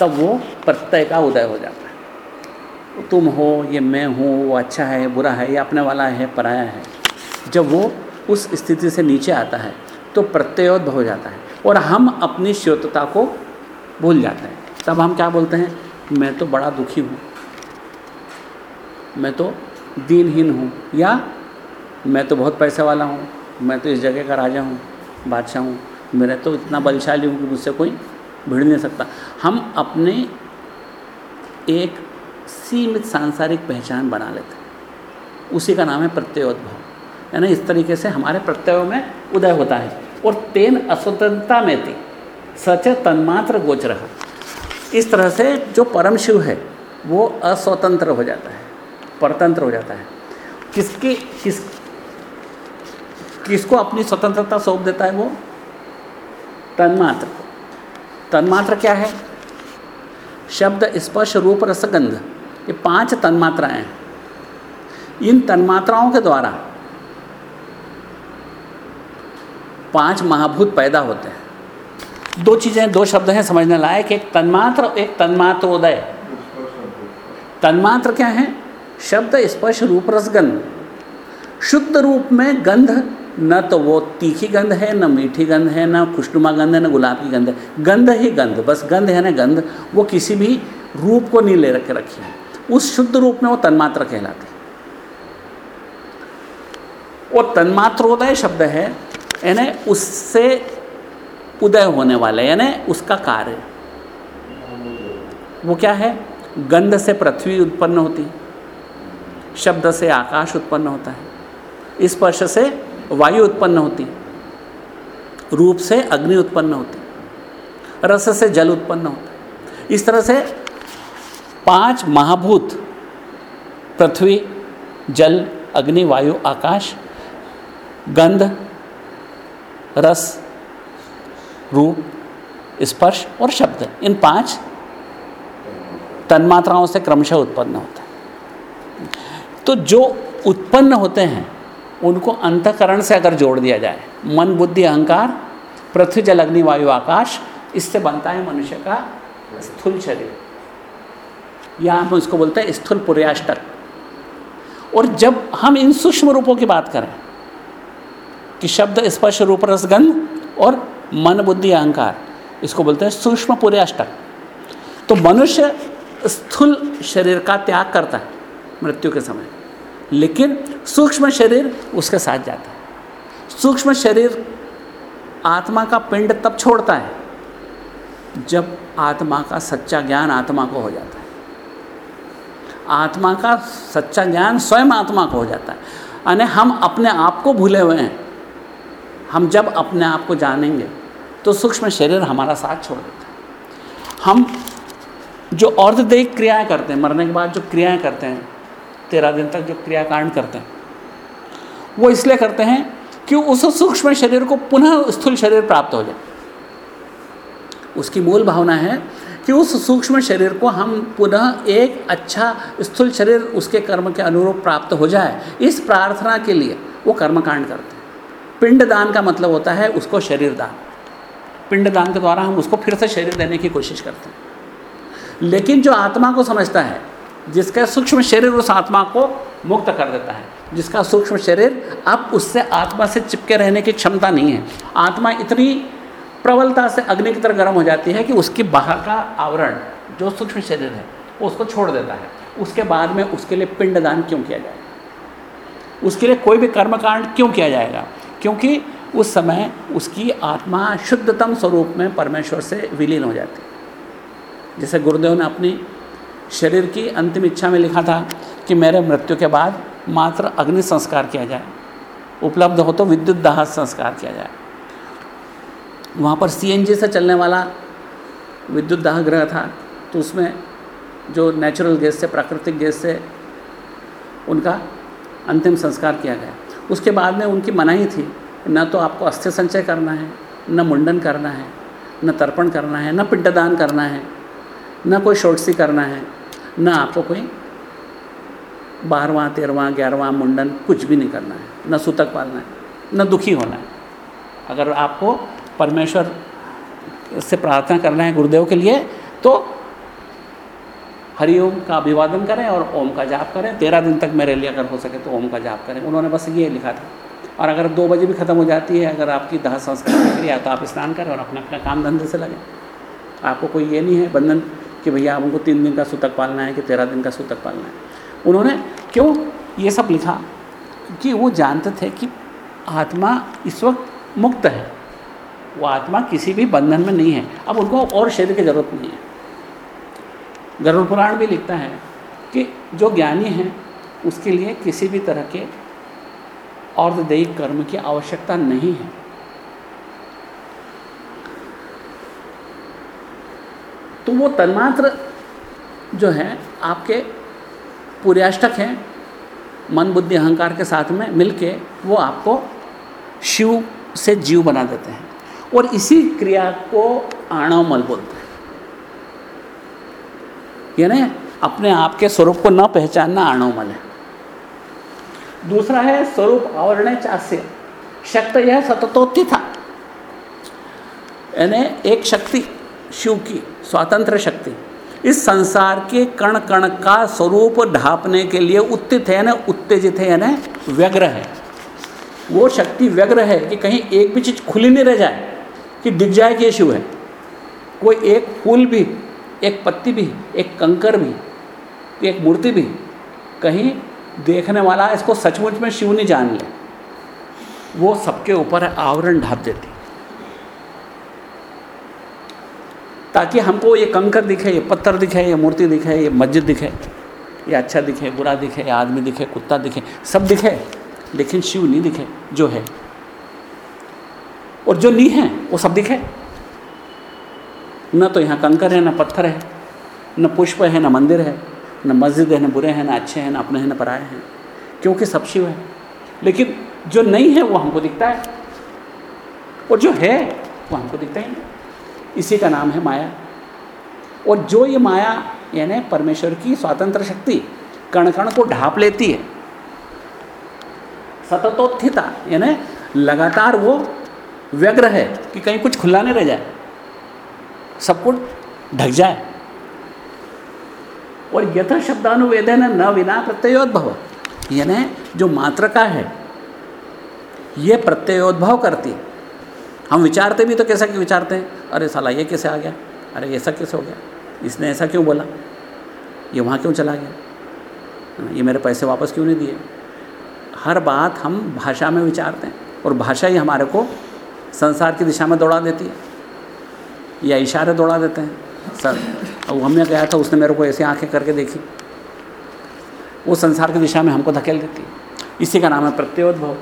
Speaker 1: तब वो प्रत्यय का उदय हो जाता है। तुम हो, ये मैं हूँ, वो अच्छा है, बुरा है, ये अपने वाला है, पराया है। जब वो उस स्थिति से नीचे आता है तो प्रत्ययोद्भव हो जाता है। और हम अपनी श्योतता को भूल जाते हैं। तब हम क्या बोलते हैं? मैं तो बड़ा दुखी हूँ। मैं तो दीनहीन हूँ। या मैं तो बहुत पैसे वाला हूँ। मैं तो इस जगह का राजा हूँ, बादशाह हूँ। मेरा तो इतना बलशाली हूँ कि मुझसे कोई भिड़ नहीं सकता। हम अपने एक सीमित सांसारिक पहचान बना लेते हैं। उसी का नाम है प्रत्ययोद्भव। यानी इस तरीके से हमारे प्रत्ययों में उदय होता है। और तेन अस्वतंत्रता में थी सच तन्मात्र गोचर इस तरह से जो परम शिव है, वो अस्वतंत्र हो जाता है, परतंत्र हो जाता है। किसकी, किस, किसको अपनी स्वतंत्रता सौंप देता है वो? तन्मात्र को। तन्मात्र क्या है? शब्द स्पर्श, रूप रसगंध ये पाँच तन्मात्राएँ हैं। इन तन्मात्राओं के द्वारा पाँच महाभूत पैदा होते हैं। दो चीज़ें, दो शब्द हैं समझने लायक। एक तन्मात्र एक तन्मात्र उदय तन्मात्र क्या है? शब्द स्पर्श रूप रसगंध। शुद्ध रूप में गंध न तो वो तीखी गंध है, न मीठी गंध है, न खुशनुमा गंध है न गुलाब की गंध। है गंध ही गंध, बस गंध है ना गंध, वो किसी भी रूप को नहीं ले रखे, रखी है। उस शुद्ध रूप में वो तन्मात्र कहलाते वो तन्मात्रोदय शब्द है, यानी उससे उदय होने वाला यानी उसका कार्य। वो क्या है? गंध से पृथ्वी उत्पन्न होती है, शब्द से आकाश उत्पन्न होता है, स्पर्श से वायु उत्पन्न होती रूप से अग्नि उत्पन्न होती रस से जल उत्पन्न होता है। इस तरह से पाँच महाभूत, पृथ्वी, जल, अग्नि, वायु, आकाश, गंध, रस रूप, स्पर्श और शब्द। इन पाँच तन्मात्राओं से क्रमशः उत्पन्न होता है। तो जो उत्पन्न होते हैं, उनको अंतकरण से अगर जोड़ दिया जाए, मन, बुद्धि, अहंकार, पृथ्वी, जल, अग्नि, वायु, आकाश, इससे बनता है मनुष्य का स्थूल शरीर। या हम इसको बोलते हैं स्थूल पुर्याष्टक। और जब हम इन सूक्ष्म रूपों की बात करें, कि शब्द, स्पर्श, रूप, रसगंध और मन, बुद्धि, अहंकार, इसको बोलते हैं सूक्ष्म पुर्याष्टक तो मनुष्य स्थूल शरीर का त्याग करता है मृत्यु के समय। लेकिन सूक्ष्म शरीर उसके साथ जाता है। सूक्ष्म शरीर आत्मा का पिंड तब छोड़ता है जब आत्मा का सच्चा ज्ञान आत्मा को हो जाता है। आत्मा का सच्चा ज्ञान स्वयं आत्मा को हो जाता है। यानी हम अपने आप को भूले हुए हैं। हम जब अपने आप को जानेंगे तो सूक्ष्म शरीर हमारा साथ छोड़ देता है। हम जो और्धदेहिक क्रियाएँ करते हैं, मरने के बाद जो क्रियाएँ करते हैं, तेरह दिन तक जो क्रियाकांड करते हैं, वो इसलिए करते हैं कि उस सूक्ष्म शरीर को पुनः स्थूल शरीर प्राप्त हो जाए। उसकी मूल भावना है कि उस सूक्ष्म शरीर को हम पुनः एक अच्छा स्थूल शरीर उसके कर्म के अनुरूप प्राप्त हो जाए। इस प्रार्थना के लिए वो कर्मकांड करते हैं। पिंडदान का मतलब होता है उसको शरीर दान पिंडदान के द्वारा हम उसको फिर से शरीर देने की कोशिश करते हैं। लेकिन जो आत्मा को समझता है, जिसका सूक्ष्म शरीर उस आत्मा को मुक्त कर देता है, जिसका सूक्ष्म शरीर अब उससे आत्मा से चिपके रहने की क्षमता नहीं है। आत्मा इतनी प्रबलता से अग्नि की तरह गर्म हो जाती है कि उसकी बाहर का आवरण, जो सूक्ष्म शरीर है, वो उसको छोड़ देता है। उसके बाद में उसके लिए पिंडदान क्यों किया जाएगा? उसके लिए कोई भी कर्मकांड क्यों किया जाएगा? क्योंकि उस समय उसकी आत्मा शुद्धतम स्वरूप में परमेश्वर से विलीन हो जाती। जैसे गुरुदेव ने अपनी शरीर की अंतिम इच्छा में लिखा था कि मेरे मृत्यु के बाद मात्र अग्नि संस्कार किया जाए, उपलब्ध हो तो विद्युत दाह संस्कार किया जाए। वहाँ पर सीएनजी से चलने वाला विद्युत दाह ग्रह था तो उसमें जो नेचुरल गैस से, प्राकृतिक गैस से उनका अंतिम संस्कार किया गया। उसके बाद में उनकी मनाही थी। न तो आपको अस्थि संचय करना है, न मुंडन करना है, न तर्पण करना है, न पिंडदान करना है, न कोई शोटसी करना है, न आपको कोई बारहवां, तेरहवा, ग्यारहवा मुंडन कुछ भी नहीं करना है, न सूतक पालना है, न दुखी होना है। अगर आपको परमेश्वर से प्रार्थना करना है गुरुदेव के लिए तो हरिओम का अभिवादन करें और ओम का जाप करें। तेरह दिन तक मेरे लिए अगर हो सके तो ओम का जाप करें। उन्होंने बस ये लिखा था। और अगर दो बजे भी ख़त्म हो जाती है, अगर आपकी दाह संस्कार की क्रिया तो आप स्नान करें और अपना अपना काम धंधे से लगें। आपको कोई ये नहीं है बंधन कि भैया आप उनको तीन दिन का सूतक पालना है कि तेरह दिन का सूतक पालना है। उन्होंने क्यों ये सब लिखा? कि वो जानते थे कि आत्मा इस वक्त मुक्त है। वो आत्मा किसी भी बंधन में नहीं है। अब उनको और शरीर की ज़रूरत नहीं है। गरुड़ पुराण भी लिखता है कि जो ज्ञानी हैं, उसके लिए किसी भी तरह के औरदैहिक कर्म की आवश्यकता नहीं है। तो वो तन्मात्र जो है, आपके पुर्याष्टक हैं, मन, बुद्धि, अहंकार के साथ में मिलके वो आपको शिव से जीव बना देते हैं। और इसी क्रिया को आणव मल बोलते हैं। यानी अपने आप के स्वरूप को न पहचानना आणव मल है। दूसरा है स्वरूप आवरण चास्य। शक्त यह सततोत्थि था। यानी एक शक्ति, शिव की, स्वतंत्र शक्ति। इस संसार के कण कण का स्वरूप ढापने के लिए उत्तित है ना उत्तेजित है, यानी व्यग्र है। वो शक्ति व्यग्र है कि कहीं एक भी चीज़ खुली नहीं रह जाए, कि दिख जाए कि ये शिव है। कोई एक फूल भी, एक पत्ती भी, एक कंकर भी, एक मूर्ति भी कहीं देखने वाला, इसको सचमुच में शिव नहीं जान ले वो सबके ऊपर आवरण ढाप देती। ताकि हमको ये कंकर दिखे, ये पत्थर दिखे, ये मूर्ति दिखे, ये मस्जिद दिखे, ये अच्छा दिखे, बुरा दिखे, ये आदमी दिखे, कुत्ता दिखे, सब दिखे, लेकिन शिव नहीं दिखे, जो है। और जो नहीं है, वो सब दिखे। न तो यहाँ कंकर है, न पत्थर है, न पुष्प है, न मंदिर है। न मस्जिद है, न बुरे हैं, न अच्छे हैं, न अपने हैं, न पराए हैं। क्योंकि सब शिव है। लेकिन जो नहीं है, वो हमको दिखता है। और जो है, वो हमको दिखता ही इसी का नाम है माया। और जो ये माया, यानी परमेश्वर की स्वतंत्र शक्ति कण कण को ढाप लेती है, सततोत्थिता, यानी लगातार वो व्यग्र है कि कहीं कुछ खुला नहीं रह जाए, सब कुछ ढक जाए। और यथा शब्दानुवेदन न विना प्रत्ययोद्भव। यानी जो मात्रका है, ये प्रत्ययोद्भव करती है। हम विचारते भी तो कैसा क्यों विचारते हैं? अरे साला ये कैसे आ गया? अरे ऐसा कैसे हो गया? इसने ऐसा क्यों बोला? ये वहाँ क्यों चला गया? ये मेरे पैसे वापस क्यों नहीं दिए? हर बात हम भाषा में विचारते हैं और भाषा ही हमारे को संसार की दिशा में दौड़ा देती है या इशारे दौड़ा देते हैं। सर, अब हमने गया था, उसने मेरे को ऐसे आँखें करके देखी। वो संसार की दिशा में हमको धकेल देती है। इसी का नाम है प्रत्योद्भव।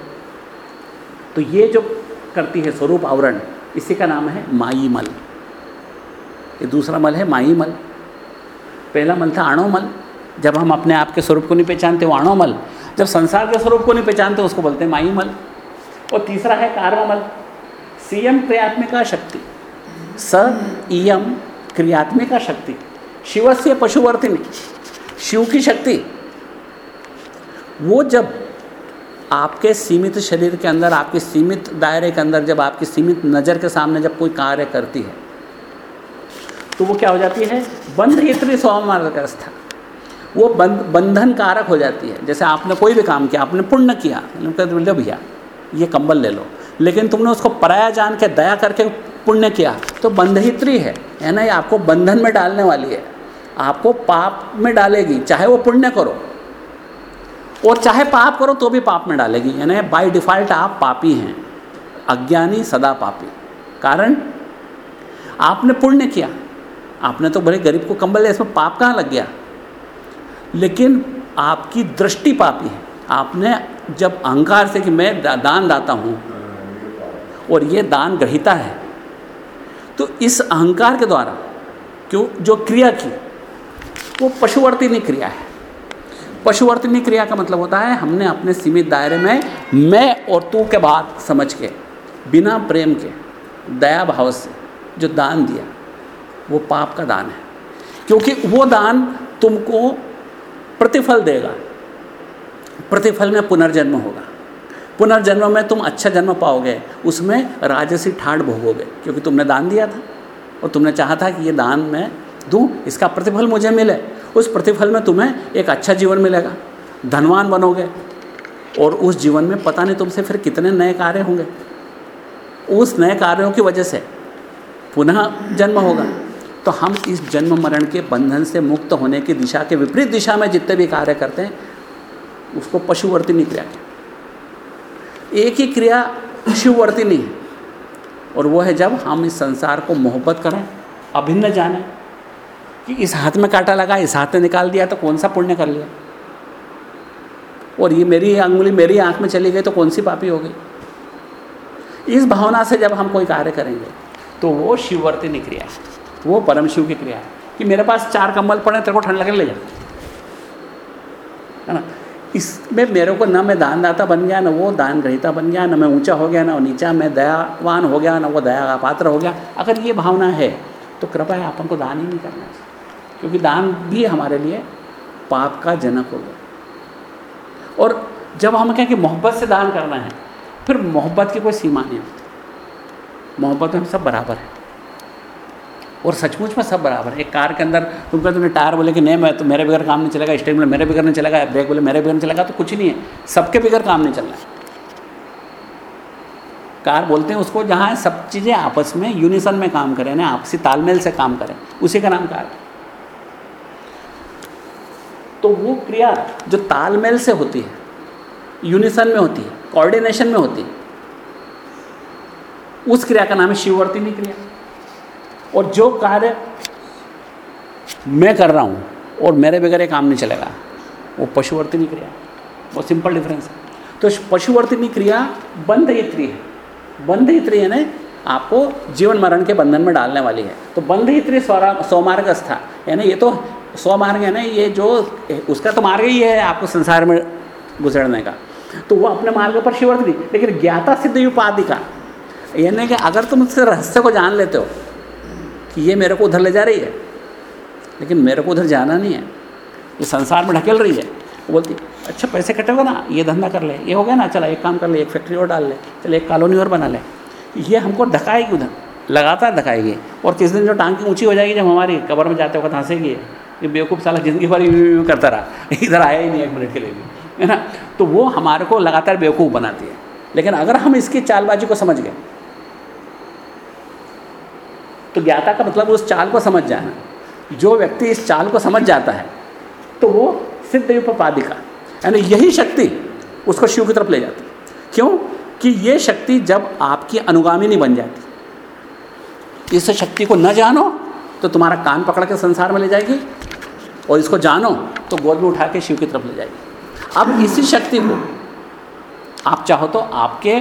Speaker 1: तो ये जो करती है स्वरूप आवरण, इसी का नाम है माई मल ये दूसरा मल है माई मल पहला मल था आणोमल जब हम अपने आप के स्वरूप को नहीं पहचानते, वो आणोमल जब संसार के स्वरूप को नहीं पहचानते, उसको बोलते हैं माई मल और तीसरा है कार्ममल सीएम क्रियात्मिका शक्ति। स इयम क्रियात्मिका शक्ति। शिव से पशुवर्तिनी, शिव की शक्ति। वो जब आपके सीमित शरीर के अंदर, आपके सीमित दायरे के अंदर, जब आपकी सीमित नज़र के सामने जब कोई कार्य करती है तो वो क्या हो जाती है? बंध इतनी स्वास्थता वो बंध बंधन कारक हो जाती है। जैसे आपने कोई भी काम किया, आपने पुण्य किया लो भैया ये कंबल ले लो। लेकिन तुमने उसको पराया जान के दया करके पुण्य किया तो बंधहित्री है है ना? ये आपको बंधन में डालने वाली है। आपको पाप में डालेगी, चाहे वो पुण्य करो। और चाहे पाप करो तो भी पाप में डालेगी। यानी बाय डिफ़ॉल्ट आप पापी हैं। अज्ञानी सदा पापी। कारण? आपने पुण्य किया। आपने तो बड़े गरीब को कंबल लिया इसमें पाप कहाँ लग गया? लेकिन आपकी दृष्टि पापी है। आपने जब अहंकार से कि मैं दान दाता हूँ, और ये दान ग्रहिता है तो इस अहंकार के द्वारा, क्यों? जो क्रिया की, वो पशुवर्तिनी क्रिया है। पशुवर्तिनी क्रिया का मतलब होता है, हमने अपने सीमित दायरे में मैं और तू के बात समझ के, बिना प्रेम के, दया भाव से, जो दान दिया, वो पाप का दान है। क्योंकि वो दान तुमको प्रतिफल देगा, प्रतिफल में पुनर्जन्म होगा। पुनर्जन्म में तुम अच्छा जन्म पाओगे, उसमें राजसी ठाट भोगोगे, क्योंकि तुमने दान दिया था। और तुमने चाहा था कि ये दान मैं दूँ, इसका प्रतिफल मुझे मिले। उस प्रतिफल में तुम्हें एक अच्छा जीवन मिलेगा। धनवान बनोगे। और उस जीवन में पता नहीं तुमसे फिर कितने नए कार्य होंगे। उस नए कार्यों की वजह से पुनः जन्म होगा। तो हम इस जन्म मरण के बंधन से मुक्त होने की दिशा के विपरीत दिशा में जितने भी कार्य करते हैं, उसको पशुवर्तिनी क्रिया कहते एक ही क्रिया शिववर्तिनी है और वो है जब हम इस संसार को मोहब्बत करें, अभिन्न जाने, कि इस हाथ में कांटा लगा, इस हाथ में निकाल दिया तो कौन सा पुण्य कर लिया? और ये मेरी अंगुली मेरी आँख में चली गई तो कौन सी पापी हो गई इस भावना से जब हम कोई कार्य करेंगे तो वो शिववर्तिनी क्रिया है। वो परम शिव की क्रिया है। कि मेरे पास चार कंबल पड़े, तेरे को ठंड लगे ले जा। है ना? इसमें मेरे को ना मैं दानदाता बन गया, ना वो दान ग्रहिता बन गया, ना मैं ऊँचा हो गया, ना नीचा, मैं दयावान हो गया, ना वो दया का पात्र हो गया। अगर ये भावना है तो कृपया अपन को दान ही नहीं करना क्योंकि दान भी हमारे लिए पाप का जनक हो गया और जब हम कहें कि मोहब्बत से दान करना है, फिर मोहब्बत की कोई सीमा नहीं होती। मोहब्बत में हम सब बराबर हैं। और सचमुच में सब बराबर है। एक कार के अंदर तुम कहते तुमने टायर बोले कि नहीं, मैं तो मेरे बगैर काम नहीं चलेगा स्टेट बोले मेरे बगैर नहीं चलेगा, ब्रेक बोले मेरे बगैर नहीं चलेगा तो कुछ नहीं है। सबके बगैर काम नहीं चल रहा है कार बोलते हैं उसको, जहाँ सब चीज़ें आपस में यूनिसन में काम करें ना आपसी तालमेल से काम करें, उसी का नाम कार। तो वो क्रिया जो तालमेल से होती है यूनिसन में होती है कोऑर्डिनेशन में होती है, उस क्रिया का नाम है शिववर्तिनी क्रिया। और जो कार्य मैं कर रहा हूँ और मेरे बगैर ये काम नहीं चलेगा, वो पशुवर्तिनी क्रिया। वो सिंपल डिफरेंस है। तो पशुवर्तिनी क्रिया बंध यत्री है। बंध यत्री यानी आपको जीवन मरण के बंधन में डालने वाली है। तो बंध यत्री स्वमार्ग था यानी ये तो सौमार्ग है ना ये जो, उसका तो मार्ग ही है आपको संसार में गुजरने का। तो वो अपने मार्ग पर शिवर्तनी लेकिन ज्ञाता सिद्ध उपाधि का। यानी कि अगर तुम उससे रहस्य को जान लेते हो कि ये मेरे को उधर ले जा रही है। लेकिन मेरे को उधर जाना नहीं है। ये संसार में ढकेल रही है। वो बोलती अच्छा पैसे कटेगा ना ये धंधा कर ले। ये हो गया ना, चला, एक काम कर ले, एक फैक्ट्री और डाल ले। चल, एक कॉलोनी और बना ले। ये हमको ढकाएगी उधर। लगातार ढकाएगी और किस दिन जो टांग की ऊँची हो जाएगी, जब हमारी कबर में जाते वक्त हंसेगी ये बेवकूफ़ साला ज़िंदगी भर यूँ करता रहा। इधर आया ही नहीं एक मिनट के लिए भी। है ना? तो वो हमारे को लगातार बेवकूफ़ बनाती है। लेकिन अगर हम इसकी चालबाजी को समझ गए तो ज्ञाता का मतलब उस चाल को समझ जाना। जो व्यक्ति इस चाल को समझ जाता है तो वो सिद्ध उपाधिका यानी यही शक्ति उसको शिव की तरफ़ ले जाती क्यों? कि ये शक्ति जब आपकी अनुगामी नहीं बन जाती। इस शक्ति को न जानो तो तुम्हारा कान पकड़ के संसार में ले जाएगी, और इसको जानो तो गोद में उठा के शिव की तरफ़ ले जाएगी। अब इसी शक्ति को आप चाहो तो आपके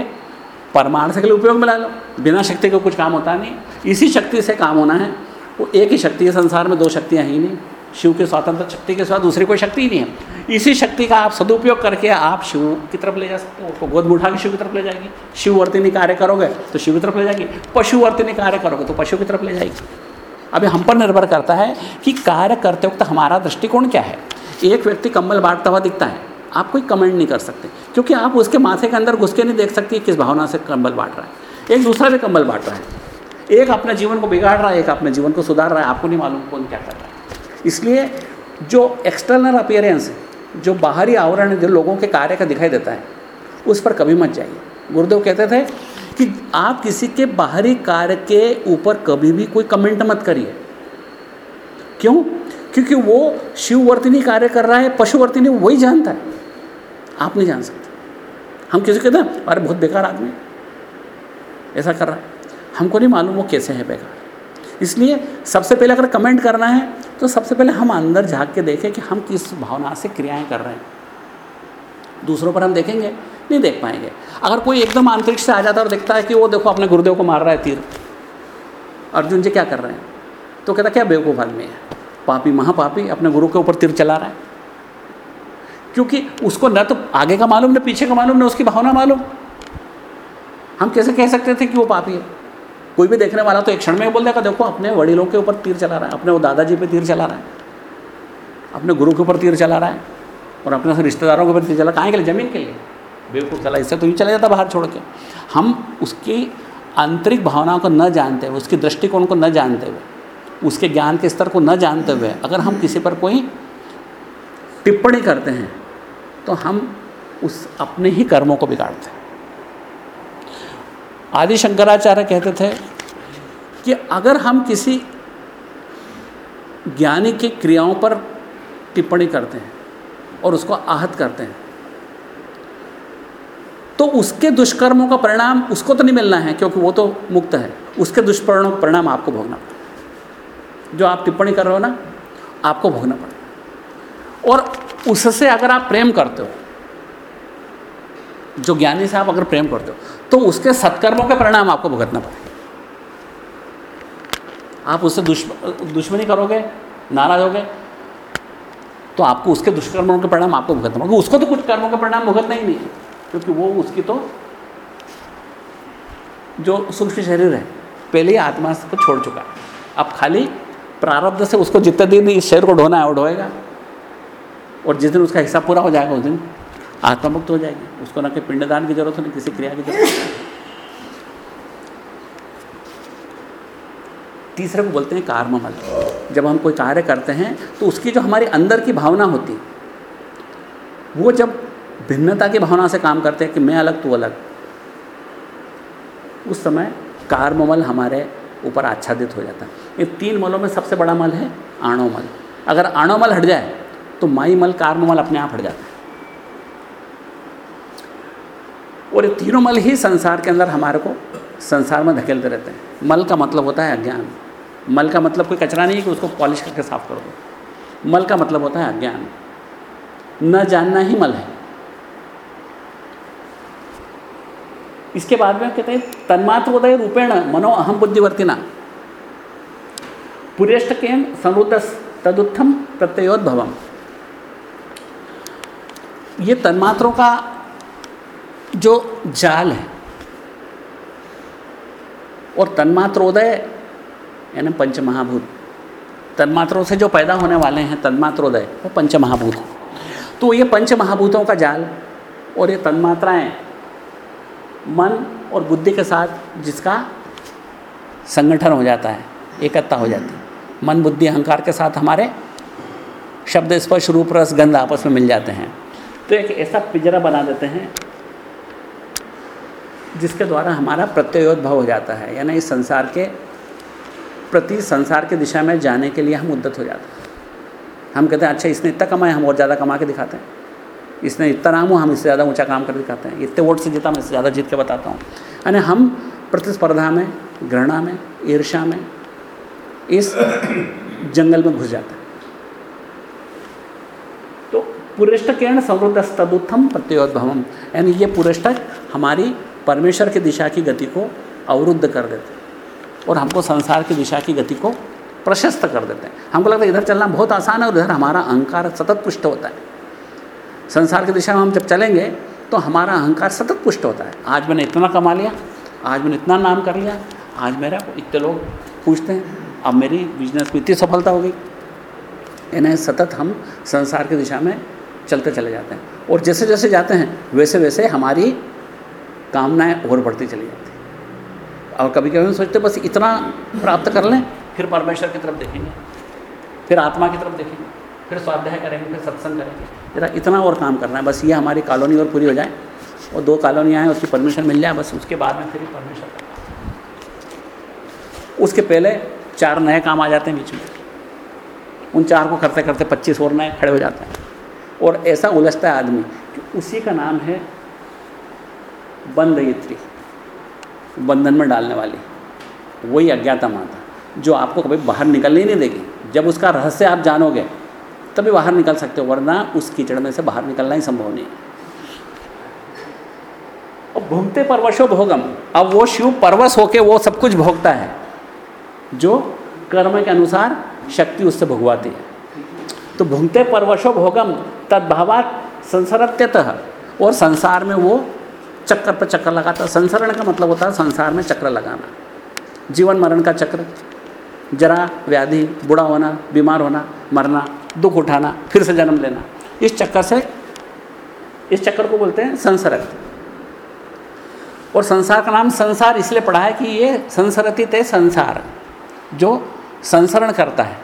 Speaker 1: परमाणु से के लिए उपयोग में ला लो। बिना शक्ति का कुछ काम होता नहीं। इसी शक्ति से काम होना है। वो एक ही शक्ति है, संसार में दो शक्तियाँ ही नहीं। शिव के स्वतंत्र शक्ति के साथ दूसरी कोई शक्ति ही नहीं है। इसी शक्ति का आप सदुपयोग करके आप शिव की तरफ़ ले जा सकते हो। उसको गोद उठा के शिव की तरफ़ ले जाएगी। शिववर्तिनी कार्य करोगे तो शिव की तरफ़ ले जाएगी। पशुवर्तिनी कार्य करोगे तो पशु की तरफ़ ले जाएगी। अभी हम पर निर्भर करता है कि कार्य करते वक्त हमारा दृष्टिकोण क्या है। एक व्यक्ति कंबल बांटता हुआ दिखता है। आप कोई कमेंट नहीं कर सकते, क्योंकि आप उसके माथे के अंदर घुस के नहीं देख सकती किस भावना से कंबल बांट रहा है। एक दूसरा भी कंबल बांट रहा है। एक अपने जीवन को बिगाड़ रहा है, एक अपने जीवन को सुधार रहा है, आपको नहीं मालूम कौन क्या कर रहा है। इसलिए जो एक्सटर्नल अपियरेंस जो बाहरी आवरण जो लोगों के कार्य का दिखाई देता है, उस पर कभी मत जाइए। गुरुदेव कहते थे कि आप किसी के बाहरी कार्य के ऊपर कभी भी कोई कमेंट मत करिए। क्यों? क्योंकि वो शिववर्तिनी कार्य कर रहा है, पशुवर्तिनी वही जानता है। आप नहीं जान सकते। हम किसी कहते हैं, अरे, बहुत बेकार आदमी ऐसा कर रहा है। हमको नहीं मालूम वो कैसे है बेकार इसलिए सबसे पहले अगर कमेंट करना है तो सबसे पहले हम अंदर झाँक के देखें कि हम किस भावना से क्रियाएँ कर रहे हैं। दूसरों पर हम देखेंगे, नहीं देख पाएँगे। अगर कोई एकदम आंतरिक से आ जाता है और देखता है कि वो देखो अपने गुरुदेव को मार रहा है तीर, अर्जुन जी क्या कर रहे हैं? तो कहता क्या बेवकूफ़ आदमी है? पापी महापापी अपने गुरु के ऊपर तीर चला रहा है। क्योंकि उसको न तो आगे का मालूम, न पीछे का मालूम, न उसकी भावना मालूम। हम कैसे कह सकते थे कि वो पापी है? कोई भी देखने वाला तो एक क्षण में बोल देगा, देखो, अपने वड़ीलों के ऊपर तीर चला रहा है, अपने वो दादाजी पे तीर चला रहा है, अपने गुरु के ऊपर तीर चला रहा है और अपने रिश्तेदारों के ऊपर तीर चला कहाँ के लिए? ज़मीन के लिए? बेवकूफ़ चला, इससे तो यूँ चला जाता बाहर छोड़ के। हम उसकी आंतरिक भावनाओं को न जानते हुए, उसके दृष्टिकोण को न जानते हुए, उसके ज्ञान के स्तर को न जानते हुए अगर हम किसी पर कोई टिप्पणी करते हैं तो हम उस अपने ही कर्मों को बिगाड़ते हैं। आदि शंकराचार्य कहते थे कि अगर हम किसी ज्ञानी की क्रियाओं पर टिप्पणी करते हैं और उसको आहत करते हैं तो उसके दुष्कर्मों का परिणाम उसको तो नहीं मिलना है, क्योंकि वो तो मुक्त है। उसके दुष्परिणाम, परिणाम आपको भोगना पड़ेगा। जो आप टिप्पणी कर रहे हो ना, आपको भोगना पड़ेगा। और उससे अगर आप प्रेम करते हो जो ज्ञानी से आप अगर प्रेम करते हो तो उसके सत्कर्मों के परिणाम आपको भुगतना पड़ेगा। आप उससे दुश्मनी करोगे, नाराज़ होगे तो आपको उसके दुष्कर्मों के परिणाम आपको भुगतना पड़ेगा। उसको तो कुछ कर्मों के परिणाम भुगतना ही नहीं है, क्योंकि वो उसकी तो जो सूक्ष्म शरीर है, पहले ही आत्मा को छोड़ चुका है। अब खाली प्रारब्ध से उसको जितने दिन इस शरीर को ढोना है, वो ढोएगा, और जिस दिन उसका हिस्सा पूरा हो जाएगा, उस दिन आत्मा मुक्त हो जाएगी। उसको ना कि पिंडदान की ज़रूरत हो, ना किसी क्रिया की ज़रूरत तीसरे को बोलते हैं कार्ममल जब हम कोई कार्य करते हैं तो उसकी जो हमारे अंदर की भावना होती, वो जब भिन्नता की भावना से काम करते हैं कि मैं अलग, तू अलग, उस समय कार्ममल हमारे ऊपर आच्छादित हो जाता है। ये तीन मलों में सबसे बड़ा मल है आणोमल अगर आणोमल हट जाए तो माई मल कार्ममल अपने आप हट जाता है। और ये तीनों मल ही संसार के अंदर हमारे को संसार में धकेलते रहते हैं। मल का मतलब होता है अज्ञान। मल का मतलब कोई कचरा नहीं है कि उसको पॉलिश करके साफ़ कर दो। मल का मतलब होता है अज्ञान। न जानना ही मल है। इसके बाद में कहते हैं, तन्मात्र उदय रूपेण मनो अहम बुद्धिवर्तिना। पुरेष्ट केन समृद्ध तदुत्थम प्रत्ययोद्भवम। ये तन्मात्रों का जो जाल है और तन्मात्रोदय, यानी पंचमहाभूत। तन्मात्रों से जो पैदा होने वाले हैं, तन्मात्रोदय, वो पंचमहाभूत तो ये पंचमहाभूतों का जाल और ये तन्मात्राएँ मन और बुद्धि के साथ जिसका संगठन हो जाता है, एकता हो जाती है। मन, बुद्धि, अहंकार के साथ हमारे शब्द, स्पर्श, रूप, रस, गंध आपस में मिल जाते हैं। तो एक ऐसा पिंजरा बना देते हैं जिसके द्वारा हमारा प्रत्ययोद्भव हो जाता है, यानी इस संसार के प्रति संसार की दिशा में जाने के लिए हम उद्दत हो जाते हैं। हम कहते हैं अच्छा इसने इतना कमाया, हम और ज़्यादा कमा के दिखाते हैं। इसने इतना नाम हो, हम इससे ज़्यादा ऊँचा काम कर दिखाते हैं। इतने वोट से जीता, मैं इससे ज़्यादा जीत के बताता हूँ। यानी हम प्रतिस्पर्धा में, घृणा में ईर्षा में इस जंगल में घुस जाते हैं। तो पुरेष्ट किरण समृद्ध तदुत्थम प्रत्योद्भवम यानी ये पुरेष्टक हमारी परमेश्वर की दिशा की गति को अवरुद्ध कर देते हैं और हमको संसार की दिशा की गति को प्रशस्त कर देते हैं। हमको लगता है इधर चलना बहुत आसान है और इधर हमारा अहंकार सतत पुष्ट होता है। संसार की दिशा में हम जब चलेंगे तो हमारा अहंकार सतत पुष्ट होता है। आज मैंने इतना कमा लिया, आज मैंने इतना नाम कर लिया, आज मेरा इतने लोग पूछते हैं, अब मेरी बिज़नेस में इतनी सफलता हो गई। इन्हें सतत हम संसार की दिशा में चलते चले जाते हैं। और जैसे जैसे जाते हैं वैसे वैसे हमारी कामनाएँ और बढ़ती चली जाती और कभी कभी हम सोचते बस इतना प्राप्त कर लें, फिर परमेश्वर की तरफ़ देखेंगे, फिर आत्मा की तरफ़ देखेंगे, फिर स्वाध्याय करेंगे, फिर सत्संग करेंगे। जरा इतना और काम करना है, बस ये हमारी कॉलोनी और पूरी हो जाए, और दो कॉलोनियाँ हैं, उसकी परमिशन मिल जाए, बस उसके बाद में फिर परमिशन उसके पहले चार नए काम आ जाते हैं बीच में। उन चार को करते करते पच्चीस और नए खड़े हो जाते हैं। और ऐसा उलझता है आदमी कि उसी का नाम है बंधयित्री बंधन में डालने वाली, वही अज्ञाता माता, जो आपको कभी बाहर निकलने ही नहीं देगी। जब उसका रहस्य आप जानोगे, तभी बाहर निकल सकते हो, वरना उस कीचड़ में से बाहर निकलना ही संभव नहीं और भूमते परवशो भोगम। अब वो शिव परवश होके वो सब कुछ भोगता है, जो कर्म के अनुसार शक्ति उससे भोगवाती है। तो भूमते परवशो भोगम, तद्भावात संसरत्यतः, और संसार में वो चक्कर पर चक्कर लगाता संसरण का मतलब होता है संसार में चक्र लगाना। जीवन मरण का चक्र। जरा व्याधि, बुढ़ा होना, बीमार होना, मरना, दुख उठाना, फिर से जन्म लेना। इस चक्कर से, इस चक्कर को बोलते हैं संसरक और संसार का नाम संसार इसलिए पढ़ा है कि ये संसरतित है संसार, जो संसरण करता है,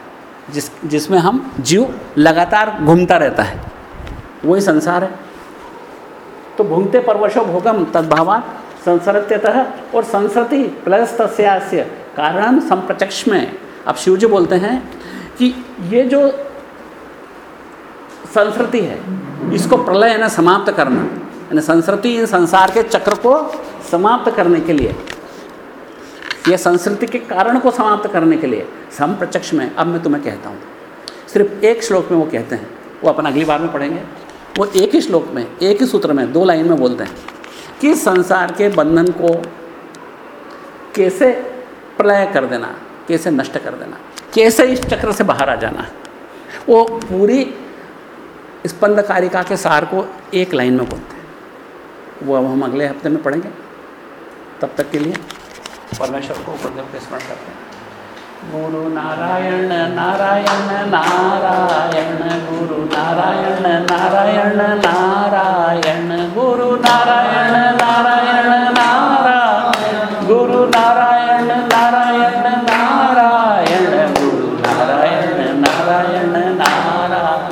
Speaker 1: जिस, जिसमें हम जीव लगातार घूमता रहता है। वही संसार है। तो भूमते परवशो भोगम तद्भावात संसरत्यतः और संसरति प्लस तस्यास्य कारण संप्रचक्ष में अब शिव जी बोलते हैं कि ये जो संस्कृति है, इसको प्रलय यानी समाप्त करना, यानी संस्कृति इन संसार के चक्र को समाप्त करने के लिए यह संस्कृति के कारण को समाप्त करने के लिए सम में अब मैं तुम्हें कहता हूँ, सिर्फ़ एक श्लोक में वो कहते हैं, वो अपन अगली बार में पढ़ेंगे। वो एक ही श्लोक में, एक ही सूत्र में, दो लाइन में बोलते हैं कि संसार के बंधन को कैसे प्रलय कर देना, कैसे नष्ट कर देना, कैसे इस चक्र से बाहर आ जाना। वो पूरी स्पंदकारिका के सार को एक लाइन में बोलते हैं। वो अब हम अगले हफ़्ते में पढ़ेंगे। तब तक के लिए परमेश्वर को उपद्रव के स्मरण करते हैं। गुरु नारायण नारायण नारायण गुरु नारायण नारायण नारायण गुरु नारायण नारायण नारायण गुरु नारायण नारायण नारायण गुरु नारायण नारायण नारायण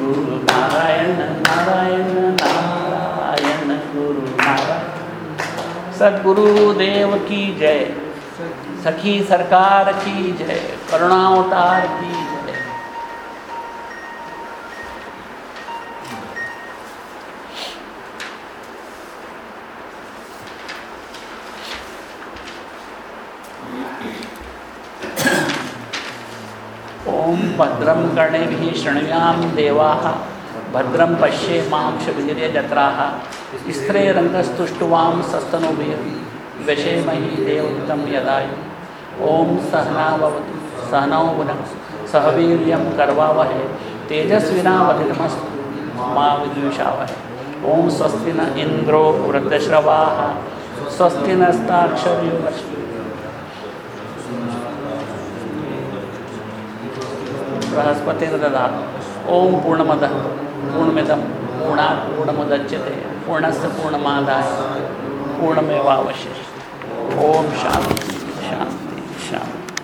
Speaker 1: गुरु नारायण नारायण नारायण गुरु नारायण सदगुरु देव की जय सखी सरकार की जय, करुणावतार की जय। ओम भद्रम कर्णेभिः शृणुयाम देवाः भद्रम पश्ये मांशवीर्यजत्राः स्त्रेरङ्गस्तुष्टुवां सस्तनुभिर्विषेमहि देवदूतं यदायु। ॐ सहनावतु सहनौ भुनक्तु सह वीर्यं करवावहै, तेजस्विनावधितमस्तु, मा विद्विषावहै ॐ स्वस्ति न इन्द्रो वृद्धश्रवाः, स्वस्ति नस्ताक्षर्यो बृहस्पति ददा, ओम पूर्णमद पूर्णमिदम पूर्णा, पूर्णमुदच्यते, पूर्णस्य पूर्णमादाय पूर्णमेवावशिष्य ओम शांति inshallah.